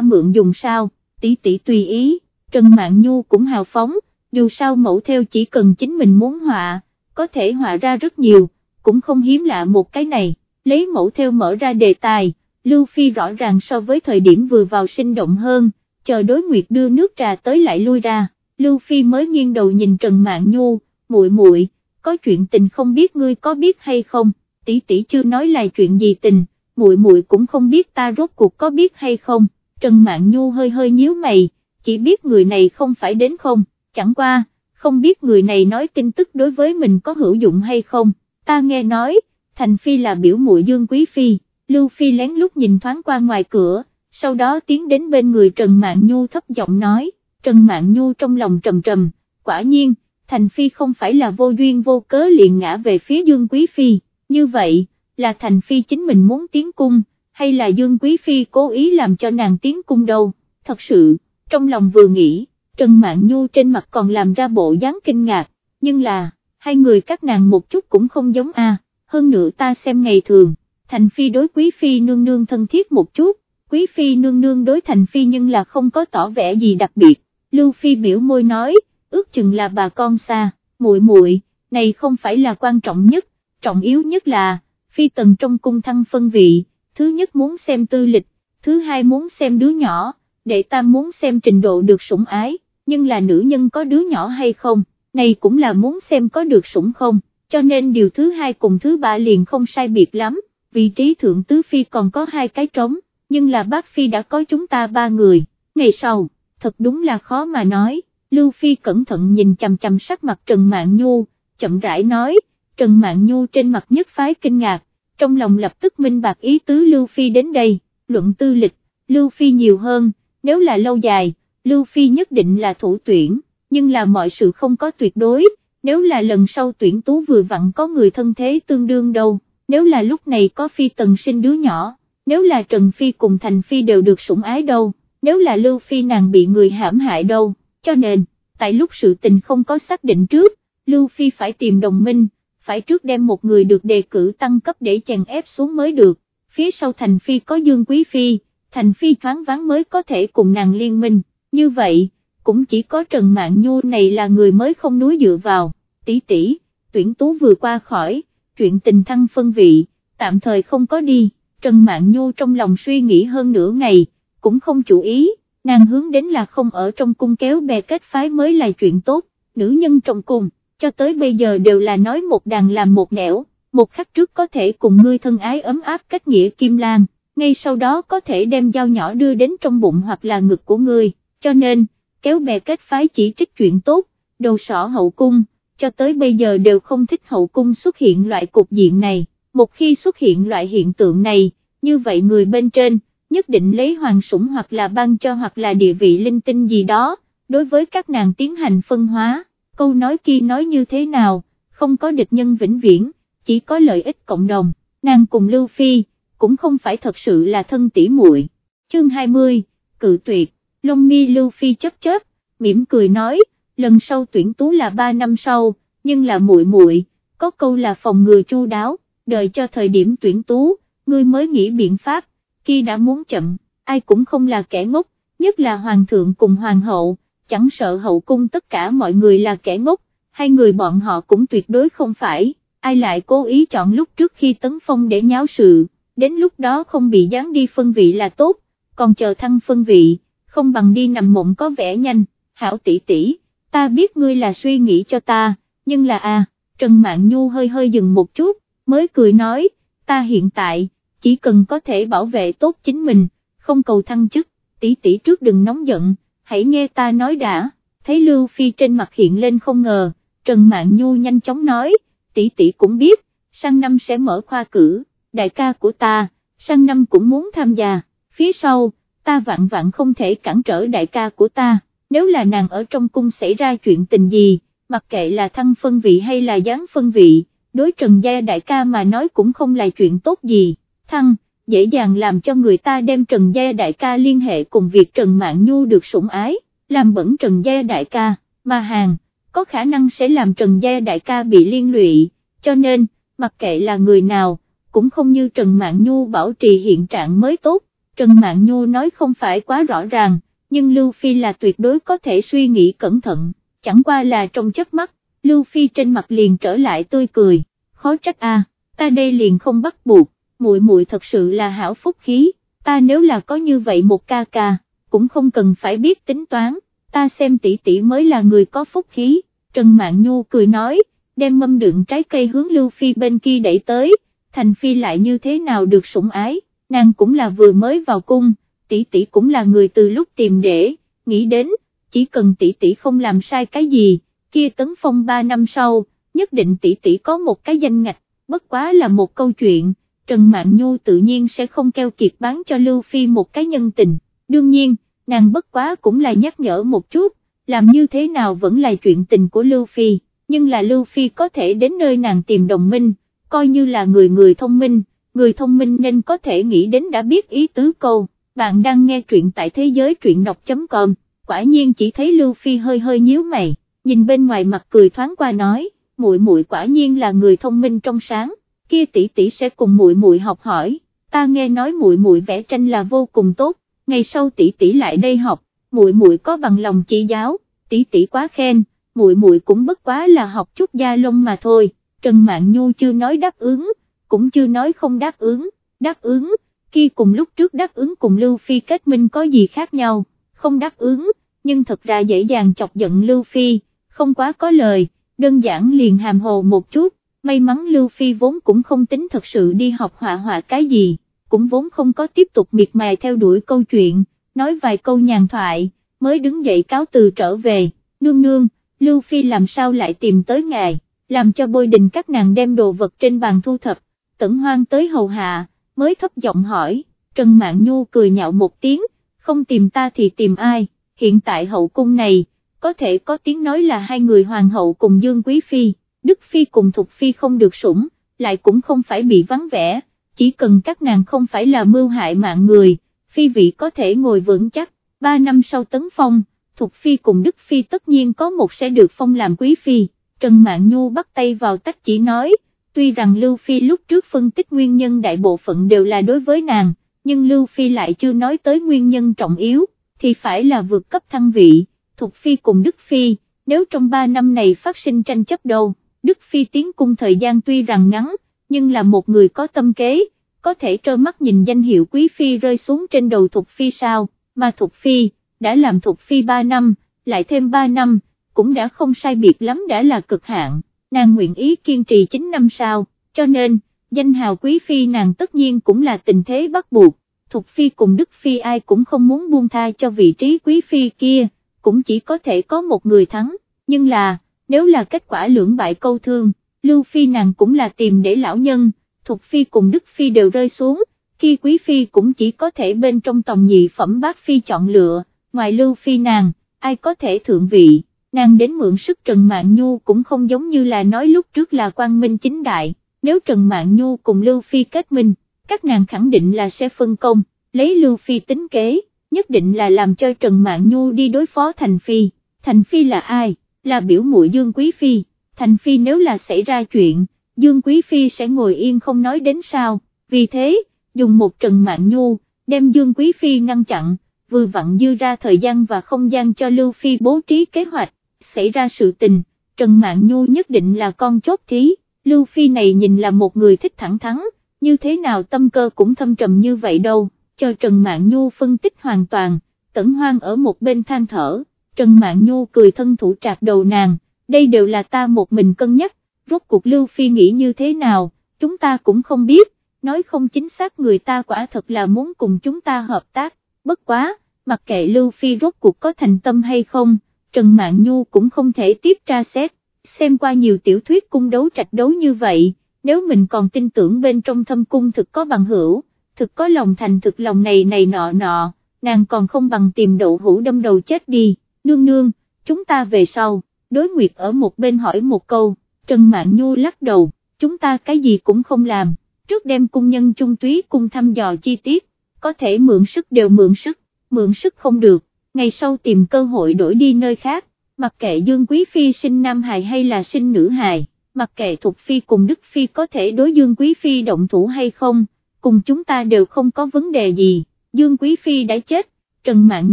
mượn dùng sao, tỷ tỷ tùy ý, Trần Mạn Nhu cũng hào phóng, dù sao mẫu theo chỉ cần chính mình muốn họa, có thể họa ra rất nhiều, cũng không hiếm lạ một cái này, lấy mẫu theo mở ra đề tài, Lưu Phi rõ ràng so với thời điểm vừa vào sinh động hơn, chờ đối nguyệt đưa nước trà tới lại lui ra, Lưu Phi mới nghiêng đầu nhìn Trần Mạn Nhu, muội muội, có chuyện tình không biết ngươi có biết hay không, tỷ tỷ chưa nói là chuyện gì tình, muội muội cũng không biết ta rốt cuộc có biết hay không, Trần Mạn Nhu hơi hơi nhíu mày, chỉ biết người này không phải đến không, chẳng qua, không biết người này nói tin tức đối với mình có hữu dụng hay không, ta nghe nói, Thành Phi là biểu muội Dương Quý Phi, Lưu Phi lén lút nhìn thoáng qua ngoài cửa, sau đó tiến đến bên người Trần Mạn Nhu thấp giọng nói, Trần Mạn Nhu trong lòng trầm trầm, quả nhiên, Thành Phi không phải là vô duyên vô cớ liền ngã về phía Dương Quý Phi, như vậy, là Thành Phi chính mình muốn tiến cung, hay là Dương Quý Phi cố ý làm cho nàng tiến cung đâu, thật sự, trong lòng vừa nghĩ, Trần Mạn Nhu trên mặt còn làm ra bộ dáng kinh ngạc, nhưng là, hai người các nàng một chút cũng không giống a. hơn nữa ta xem ngày thường, Thành Phi đối Quý Phi nương nương thân thiết một chút, Quý Phi nương nương đối Thành Phi nhưng là không có tỏ vẻ gì đặc biệt, Lưu Phi biểu môi nói, ước chừng là bà con xa, muội muội, này không phải là quan trọng nhất, trọng yếu nhất là, Phi tần trong cung thăng phân vị, thứ nhất muốn xem tư lịch, thứ hai muốn xem đứa nhỏ, đệ tam muốn xem trình độ được sủng ái, nhưng là nữ nhân có đứa nhỏ hay không, này cũng là muốn xem có được sủng không, cho nên điều thứ hai cùng thứ ba liền không sai biệt lắm, vị trí thượng tứ phi còn có hai cái trống, nhưng là bác phi đã có chúng ta ba người, ngày sau, thật đúng là khó mà nói, Lưu Phi cẩn thận nhìn chằm chằm sắc mặt Trần Mạn Nhu, chậm rãi nói, Trần Mạn Nhu trên mặt nhất phái kinh ngạc, trong lòng lập tức minh bạc ý tứ Lưu Phi đến đây, luận tư lịch, Lưu Phi nhiều hơn, nếu là lâu dài, Lưu Phi nhất định là thủ tuyển, nhưng là mọi sự không có tuyệt đối, nếu là lần sau tuyển tú vừa vặn có người thân thế tương đương đâu, nếu là lúc này có Phi tần sinh đứa nhỏ, nếu là Trần Phi cùng Thành Phi đều được sủng ái đâu, nếu là Lưu Phi nàng bị người hãm hại đâu, cho nên, tại lúc sự tình không có xác định trước, Lưu Phi phải tìm đồng minh, phải trước đem một người được đề cử tăng cấp để chèn ép xuống mới được, phía sau Thành Phi có Dương Quý Phi, Thành Phi thoáng vắng mới có thể cùng nàng liên minh, như vậy, cũng chỉ có Trần Mạn Nhu này là người mới không núi dựa vào, tỷ tỷ, tuyển tú vừa qua khỏi, chuyện tình thăng phân vị, tạm thời không có đi, Trần Mạn Nhu trong lòng suy nghĩ hơn nửa ngày, cũng không chủ ý, nàng hướng đến là không ở trong cung kéo bè kết phái mới là chuyện tốt, nữ nhân trong cung, cho tới bây giờ đều là nói một đàn làm một nẻo, một khắc trước có thể cùng ngươi thân ái ấm áp kết nghĩa kim lan, ngay sau đó có thể đem dao nhỏ đưa đến trong bụng hoặc là ngực của người, cho nên, kéo bè kết phái chỉ trích chuyện tốt, đầu sỏ hậu cung, cho tới bây giờ đều không thích hậu cung xuất hiện loại cục diện này, một khi xuất hiện loại hiện tượng này, như vậy người bên trên, nhất định lấy hoàng sủng hoặc là ban cho hoặc là địa vị linh tinh gì đó, đối với các nàng tiến hành phân hóa, câu nói kia nói như thế nào, không có địch nhân vĩnh viễn, chỉ có lợi ích cộng đồng, nàng cùng Lưu Phi, cũng không phải thật sự là thân tỷ muội. Chương 20, cự tuyệt, lông mi Lưu Phi chớp chớp, mỉm cười nói, lần sau tuyển tú là 3 năm sau, nhưng là muội muội, có câu là phòng ngừa chu đáo, đợi cho thời điểm tuyển tú, ngươi mới nghĩ biện pháp, khi đã muốn chậm, ai cũng không là kẻ ngốc, nhất là hoàng thượng cùng hoàng hậu, chẳng sợ hậu cung tất cả mọi người là kẻ ngốc, hai người bọn họ cũng tuyệt đối không phải, ai lại cố ý chọn lúc trước khi tấn phong để nháo sự, đến lúc đó không bị dán đi phân vị là tốt, còn chờ thăng phân vị, không bằng đi nằm mộng có vẻ nhanh, hảo tỷ tỷ, ta biết ngươi là suy nghĩ cho ta, nhưng là à, Trần Mạn Nhu hơi hơi dừng một chút, mới cười nói, ta hiện tại, chỉ cần có thể bảo vệ tốt chính mình, không cầu thăng chức, tỷ tỷ trước đừng nóng giận, hãy nghe ta nói đã, thấy Lưu Phi trên mặt hiện lên không ngờ, Trần Mạn Nhu nhanh chóng nói, tỷ tỷ cũng biết, sang năm sẽ mở khoa cử, đại ca của ta, sang năm cũng muốn tham gia, phía sau, ta vạn vạn không thể cản trở đại ca của ta, nếu là nàng ở trong cung xảy ra chuyện tình gì, mặc kệ là thăng phân vị hay là gián phân vị, đối Trần Gia đại ca mà nói cũng không là chuyện tốt gì thăng, dễ dàng làm cho người ta đem Trần Gia Đại ca liên hệ cùng việc Trần mạng Nhu được sủng ái, làm bẩn Trần Gia Đại ca, mà hàng, có khả năng sẽ làm Trần Gia Đại ca bị liên lụy, cho nên, mặc kệ là người nào, cũng không như Trần Mạn Nhu bảo trì hiện trạng mới tốt, Trần Mạn Nhu nói không phải quá rõ ràng, nhưng Lưu Phi là tuyệt đối có thể suy nghĩ cẩn thận, chẳng qua là trong chất mắt, Lưu Phi trên mặt liền trở lại tươi cười, khó trách a, ta đây liền không bắt buộc, muội muội thật sự là hảo phúc khí, ta nếu là có như vậy một ca ca, cũng không cần phải biết tính toán, ta xem tỷ tỷ mới là người có phúc khí, Trần Mạn Nhu cười nói, đem mâm đựng trái cây hướng Lưu Phi bên kia đẩy tới, Thành Phi lại như thế nào được sủng ái, nàng cũng là vừa mới vào cung, tỷ tỷ cũng là người từ lúc tìm để, nghĩ đến, chỉ cần tỷ tỷ không làm sai cái gì, kia tấn phong 3 năm sau, nhất định tỷ tỷ có một cái danh ngạch, bất quá là một câu chuyện, Trần Mạn Nhu tự nhiên sẽ không keo kiệt bán cho Lưu Phi một cái nhân tình, đương nhiên, nàng bất quá cũng là nhắc nhở một chút, làm như thế nào vẫn là chuyện tình của Lưu Phi, nhưng là Lưu Phi có thể đến nơi nàng tìm đồng minh, coi như là người người thông minh, người thông minh nên có thể nghĩ đến đã biết ý tứ câu, bạn đang nghe truyện tại thế giới truyện đọc.com, quả nhiên chỉ thấy Lưu Phi hơi hơi nhíu mày, nhìn bên ngoài mặt cười thoáng qua nói, muội muội quả nhiên là người thông minh trong sáng, kia tỷ tỷ sẽ cùng muội muội học hỏi, ta nghe nói muội muội vẽ tranh là vô cùng tốt, ngày sau tỷ tỷ lại đây học, muội muội có bằng lòng chỉ giáo, tỷ tỷ quá khen, muội muội cũng bất quá là học chút gia lông mà thôi, Trần Mạn Nhu chưa nói đáp ứng, cũng chưa nói không đáp ứng, đáp ứng, khi cùng lúc trước đáp ứng cùng Lưu Phi kết minh có gì khác nhau, không đáp ứng, nhưng thật ra dễ dàng chọc giận Lưu Phi, không quá có lời, đơn giản liền hàm hồ một chút, may mắn Lưu Phi vốn cũng không tính thật sự đi học họa họa cái gì, cũng vốn không có tiếp tục miệt mài theo đuổi câu chuyện, nói vài câu nhàn thoại, mới đứng dậy cáo từ trở về, nương nương, Lưu Phi làm sao lại tìm tới ngài, làm cho bôi đình các nàng đem đồ vật trên bàn thu thập, tẩn hoang tới hầu hạ, mới thấp giọng hỏi, Trần Mạn Nhu cười nhạo một tiếng, không tìm ta thì tìm ai, hiện tại hậu cung này, có thể có tiếng nói là hai người hoàng hậu cùng Dương Quý Phi, Đức Phi cùng Thục Phi không được sủng, lại cũng không phải bị vắng vẻ, chỉ cần các nàng không phải là mưu hại mạng người, Phi vị có thể ngồi vững chắc, ba năm sau tấn phong, Thục Phi cùng Đức Phi tất nhiên có một sẽ được phong làm Quý Phi, Trần Mạn Nhu bắt tay vào tách chỉ nói, tuy rằng Lưu Phi lúc trước phân tích nguyên nhân đại bộ phận đều là đối với nàng, nhưng Lưu Phi lại chưa nói tới nguyên nhân trọng yếu, thì phải là vượt cấp thăng vị, Thục Phi cùng Đức Phi, nếu trong 3 năm này phát sinh tranh chấp đâu, Đức Phi tiến cung thời gian tuy rằng ngắn, nhưng là một người có tâm kế, có thể trơ mắt nhìn danh hiệu Quý Phi rơi xuống trên đầu Thục Phi sao, mà Thục Phi, đã làm Thục Phi 3 năm, lại thêm 3 năm, cũng đã không sai biệt lắm đã là cực hạn, nàng nguyện ý kiên trì 9 năm sau, cho nên, danh hào quý phi nàng tất nhiên cũng là tình thế bắt buộc, Thục Phi cùng Đức Phi ai cũng không muốn buông tha cho vị trí quý phi kia, cũng chỉ có thể có một người thắng, nhưng là, nếu là kết quả lưỡng bại câu thương, Lưu Phi nàng cũng là tìm để lão nhân, Thục Phi cùng Đức Phi đều rơi xuống, khi quý phi cũng chỉ có thể bên trong tòng nhị phẩm bát phi chọn lựa, ngoài Lưu Phi nàng, ai có thể thượng vị nàng đến mượn sức Trần Mạn Nhu cũng không giống như là nói lúc trước là quan minh chính đại, nếu Trần Mạn Nhu cùng Lưu Phi kết minh, các nàng khẳng định là sẽ phân công, lấy Lưu Phi tính kế, nhất định là làm cho Trần Mạn Nhu đi đối phó Thành Phi, Thành Phi là ai, là biểu muội Dương Quý Phi, Thành Phi nếu là xảy ra chuyện, Dương Quý Phi sẽ ngồi yên không nói đến sao, vì thế, dùng một Trần Mạn Nhu, đem Dương Quý Phi ngăn chặn, vừa vặn dư ra thời gian và không gian cho Lưu Phi bố trí kế hoạch, xảy ra sự tình, Trần Mạn Nhu nhất định là con chốt thí, Lưu Phi này nhìn là một người thích thẳng thắn, như thế nào tâm cơ cũng thâm trầm như vậy đâu, cho Trần Mạn Nhu phân tích hoàn toàn, tẩn hoang ở một bên than thở, Trần Mạn Nhu cười thân thủ trạc đầu nàng, đây đều là ta một mình cân nhắc, rốt cuộc Lưu Phi nghĩ như thế nào, chúng ta cũng không biết, nói không chính xác người ta quả thật là muốn cùng chúng ta hợp tác, bất quá, mặc kệ Lưu Phi rốt cuộc có thành tâm hay không, Trần Mạn Nhu cũng không thể tiếp tra xét, xem qua nhiều tiểu thuyết cung đấu trạch đấu như vậy, nếu mình còn tin tưởng bên trong thâm cung thực có bằng hữu, thực có lòng thành thực lòng này này nọ nọ, nàng còn không bằng tìm đậu hũ đâm đầu chết đi, nương nương, chúng ta về sau, đối nguyệt ở một bên hỏi một câu, Trần Mạn Nhu lắc đầu, chúng ta cái gì cũng không làm, trước đem cung nhân trung túy cung thăm dò chi tiết, có thể mượn sức đều mượn sức, mượn sức không được, ngày sau tìm cơ hội đổi đi nơi khác, mặc kệ Dương Quý Phi sinh nam hài hay là sinh nữ hài, mặc kệ Thục Phi cùng Đức Phi có thể đối Dương Quý Phi động thủ hay không, cùng chúng ta đều không có vấn đề gì, Dương Quý Phi đã chết, Trần Mạn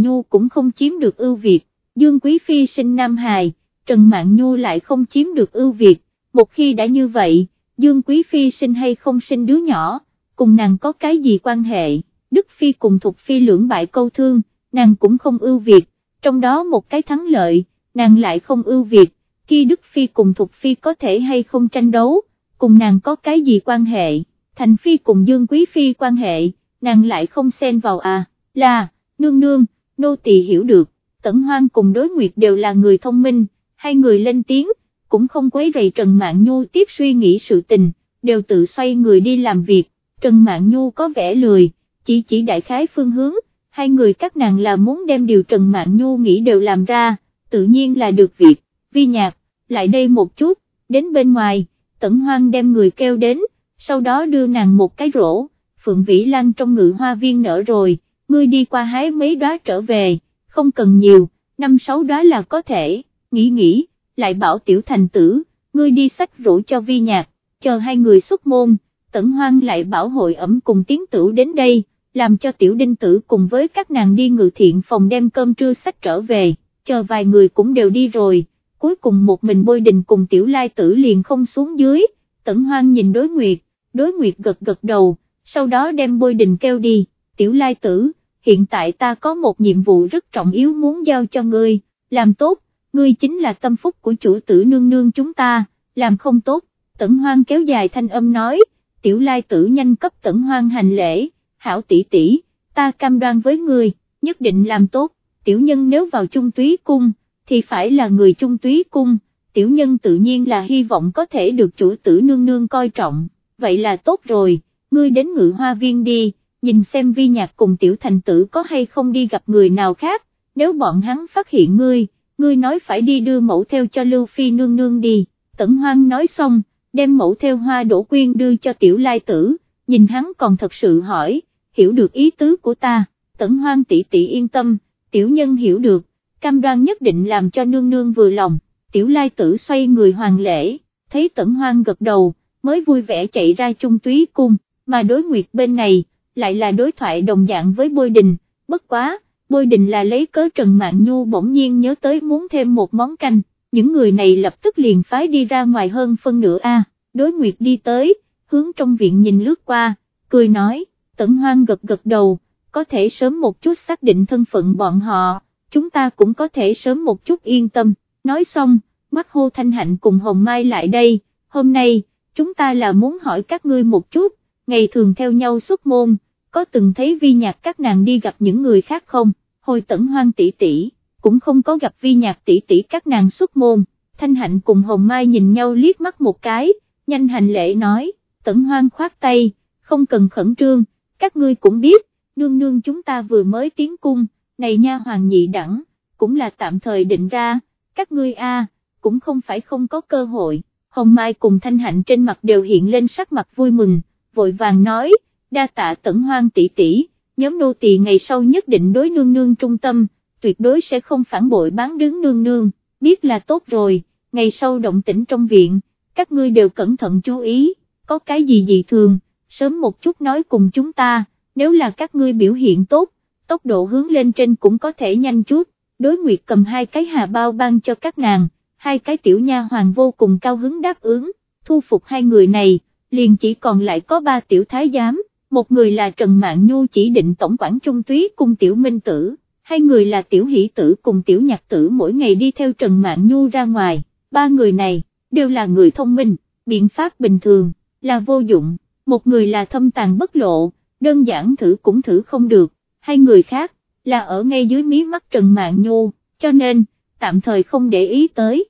Nhu cũng không chiếm được ưu việt, Dương Quý Phi sinh Nam Hài, Trần Mạn Nhu lại không chiếm được ưu việt, một khi đã như vậy, Dương Quý Phi sinh hay không sinh đứa nhỏ, cùng nàng có cái gì quan hệ, Đức Phi cùng Thục Phi lưỡng bại câu thương, nàng cũng không ưu việt, trong đó một cái thắng lợi, nàng lại không ưu việt, khi Đức Phi cùng Thục Phi có thể hay không tranh đấu, cùng nàng có cái gì quan hệ, Thành Phi cùng Dương Quý Phi quan hệ, nàng lại không xen vào à, là, nương nương, nô tỳ hiểu được, Tẩn Hoang cùng đối nguyệt đều là người thông minh, hai người lên tiếng, cũng không quấy rầy Trần Mạn Nhu tiếp suy nghĩ sự tình, đều tự xoay người đi làm việc, Trần Mạn Nhu có vẻ lười, chỉ chỉ đại khái phương hướng, hai người các nàng là muốn đem điều Trần Mạn Nhu nghĩ đều làm ra, tự nhiên là được việc, vi nhạc, lại đây một chút, đến bên ngoài, Tẩn Hoang đem người kêu đến, sau đó đưa nàng một cái rổ, Phượng Vĩ Lan trong ngự hoa viên nở rồi, ngươi đi qua hái mấy đóa trở về, không cần nhiều, năm sáu đóa là có thể, nghĩ nghĩ, lại bảo tiểu thành tử, ngươi đi sách rổ cho vi nhạc, chờ hai người xuất môn, tẩn hoang lại bảo hội ẩm cùng tiến tử đến đây, làm cho tiểu đinh tử cùng với các nàng đi ngự thiện phòng đem cơm trưa sách trở về, chờ vài người cũng đều đi rồi, cuối cùng một mình bôi đình cùng tiểu lai tử liền không xuống dưới, tẩn hoang nhìn đối nguyệt, đối nguyệt gật gật đầu, sau đó đem bôi đình kêu đi, tiểu lai tử, hiện tại ta có một nhiệm vụ rất trọng yếu muốn giao cho ngươi, làm tốt, ngươi chính là tâm phúc của chủ tử nương nương chúng ta, làm không tốt, tẩn hoang kéo dài thanh âm nói, tiểu lai tử nhanh cấp tẩn hoang hành lễ, hảo tỷ tỷ, ta cam đoan với người, nhất định làm tốt, tiểu nhân nếu vào trung túy cung, thì phải là người trung túy cung, tiểu nhân tự nhiên là hy vọng có thể được chủ tử nương nương coi trọng, vậy là tốt rồi, ngươi đến ngự hoa viên đi, nhìn xem vi nhạc cùng tiểu thành tử có hay không đi gặp người nào khác, nếu bọn hắn phát hiện ngươi, ngươi nói phải đi đưa mẫu theo cho Lưu Phi nương nương đi, tẩn hoang nói xong, đem mẫu theo hoa đổ quyên đưa cho tiểu lai tử, nhìn hắn còn thật sự hỏi, hiểu được ý tứ của ta, tẩn hoang tỷ tỷ yên tâm, tiểu nhân hiểu được, cam đoan nhất định làm cho nương nương vừa lòng, tiểu lai tử xoay người hoàng lễ, thấy tẩn hoang gật đầu, mới vui vẻ chạy ra trung túy cung, mà đối nguyệt bên này, lại là đối thoại đồng dạng với bôi đình, bất quá, bôi đình là lấy cớ Trần mạng Nhu bỗng nhiên nhớ tới muốn thêm một món canh, những người này lập tức liền phái đi ra ngoài hơn phân nửa A, đối nguyệt đi tới, hướng trong viện nhìn lướt qua, cười nói, tẩn hoang gật gật đầu, có thể sớm một chút xác định thân phận bọn họ, chúng ta cũng có thể sớm một chút yên tâm, nói xong, mắt hô thanh hạnh cùng Hồng Mai lại đây, hôm nay, chúng ta là muốn hỏi các ngươi một chút, ngày thường theo nhau xuất môn, có từng thấy vi nhạc các nàng đi gặp những người khác không, hồi tẩn hoang tỷ tỷ, cũng không có gặp vi nhạc tỷ tỷ các nàng xuất môn, thanh hạnh cùng hồng mai nhìn nhau liếc mắt một cái, nhanh hành lễ nói, tẩn hoang khoát tay, không cần khẩn trương, các ngươi cũng biết, nương nương chúng ta vừa mới tiến cung, này nha hoàng nhị đẳng, cũng là tạm thời định ra, các ngươi a cũng không phải không có cơ hội, hồng mai cùng thanh hạnh trên mặt đều hiện lên sắc mặt vui mừng, vội vàng nói, đa tạ tẩn hoang tỷ tỷ, nhóm nô tỳ ngày sau nhất định đối nương nương trung tâm, tuyệt đối sẽ không phản bội bán đứng nương nương, biết là tốt rồi, ngày sau động tĩnh trong viện, các ngươi đều cẩn thận chú ý, có cái gì dị thường, sớm một chút nói cùng chúng ta, nếu là các ngươi biểu hiện tốt, tốc độ hướng lên trên cũng có thể nhanh chút, đối nguyệt cầm hai cái hà bao ban cho các nàng, hai cái tiểu nha hoàng vô cùng cao hứng đáp ứng, thu phục hai người này, liền chỉ còn lại có ba tiểu thái giám một người là Trần mạng Nhu chỉ định tổng quản trung túy cùng Tiểu Minh Tử, hai người là Tiểu Hỷ Tử cùng Tiểu Nhạc Tử mỗi ngày đi theo Trần mạng Nhu ra ngoài, ba người này, đều là người thông minh, biện pháp bình thường, là vô dụng, một người là thâm tàn bất lộ, đơn giản thử cũng thử không được, hai người khác, là ở ngay dưới mí mắt Trần mạng Nhu, cho nên, tạm thời không để ý tới.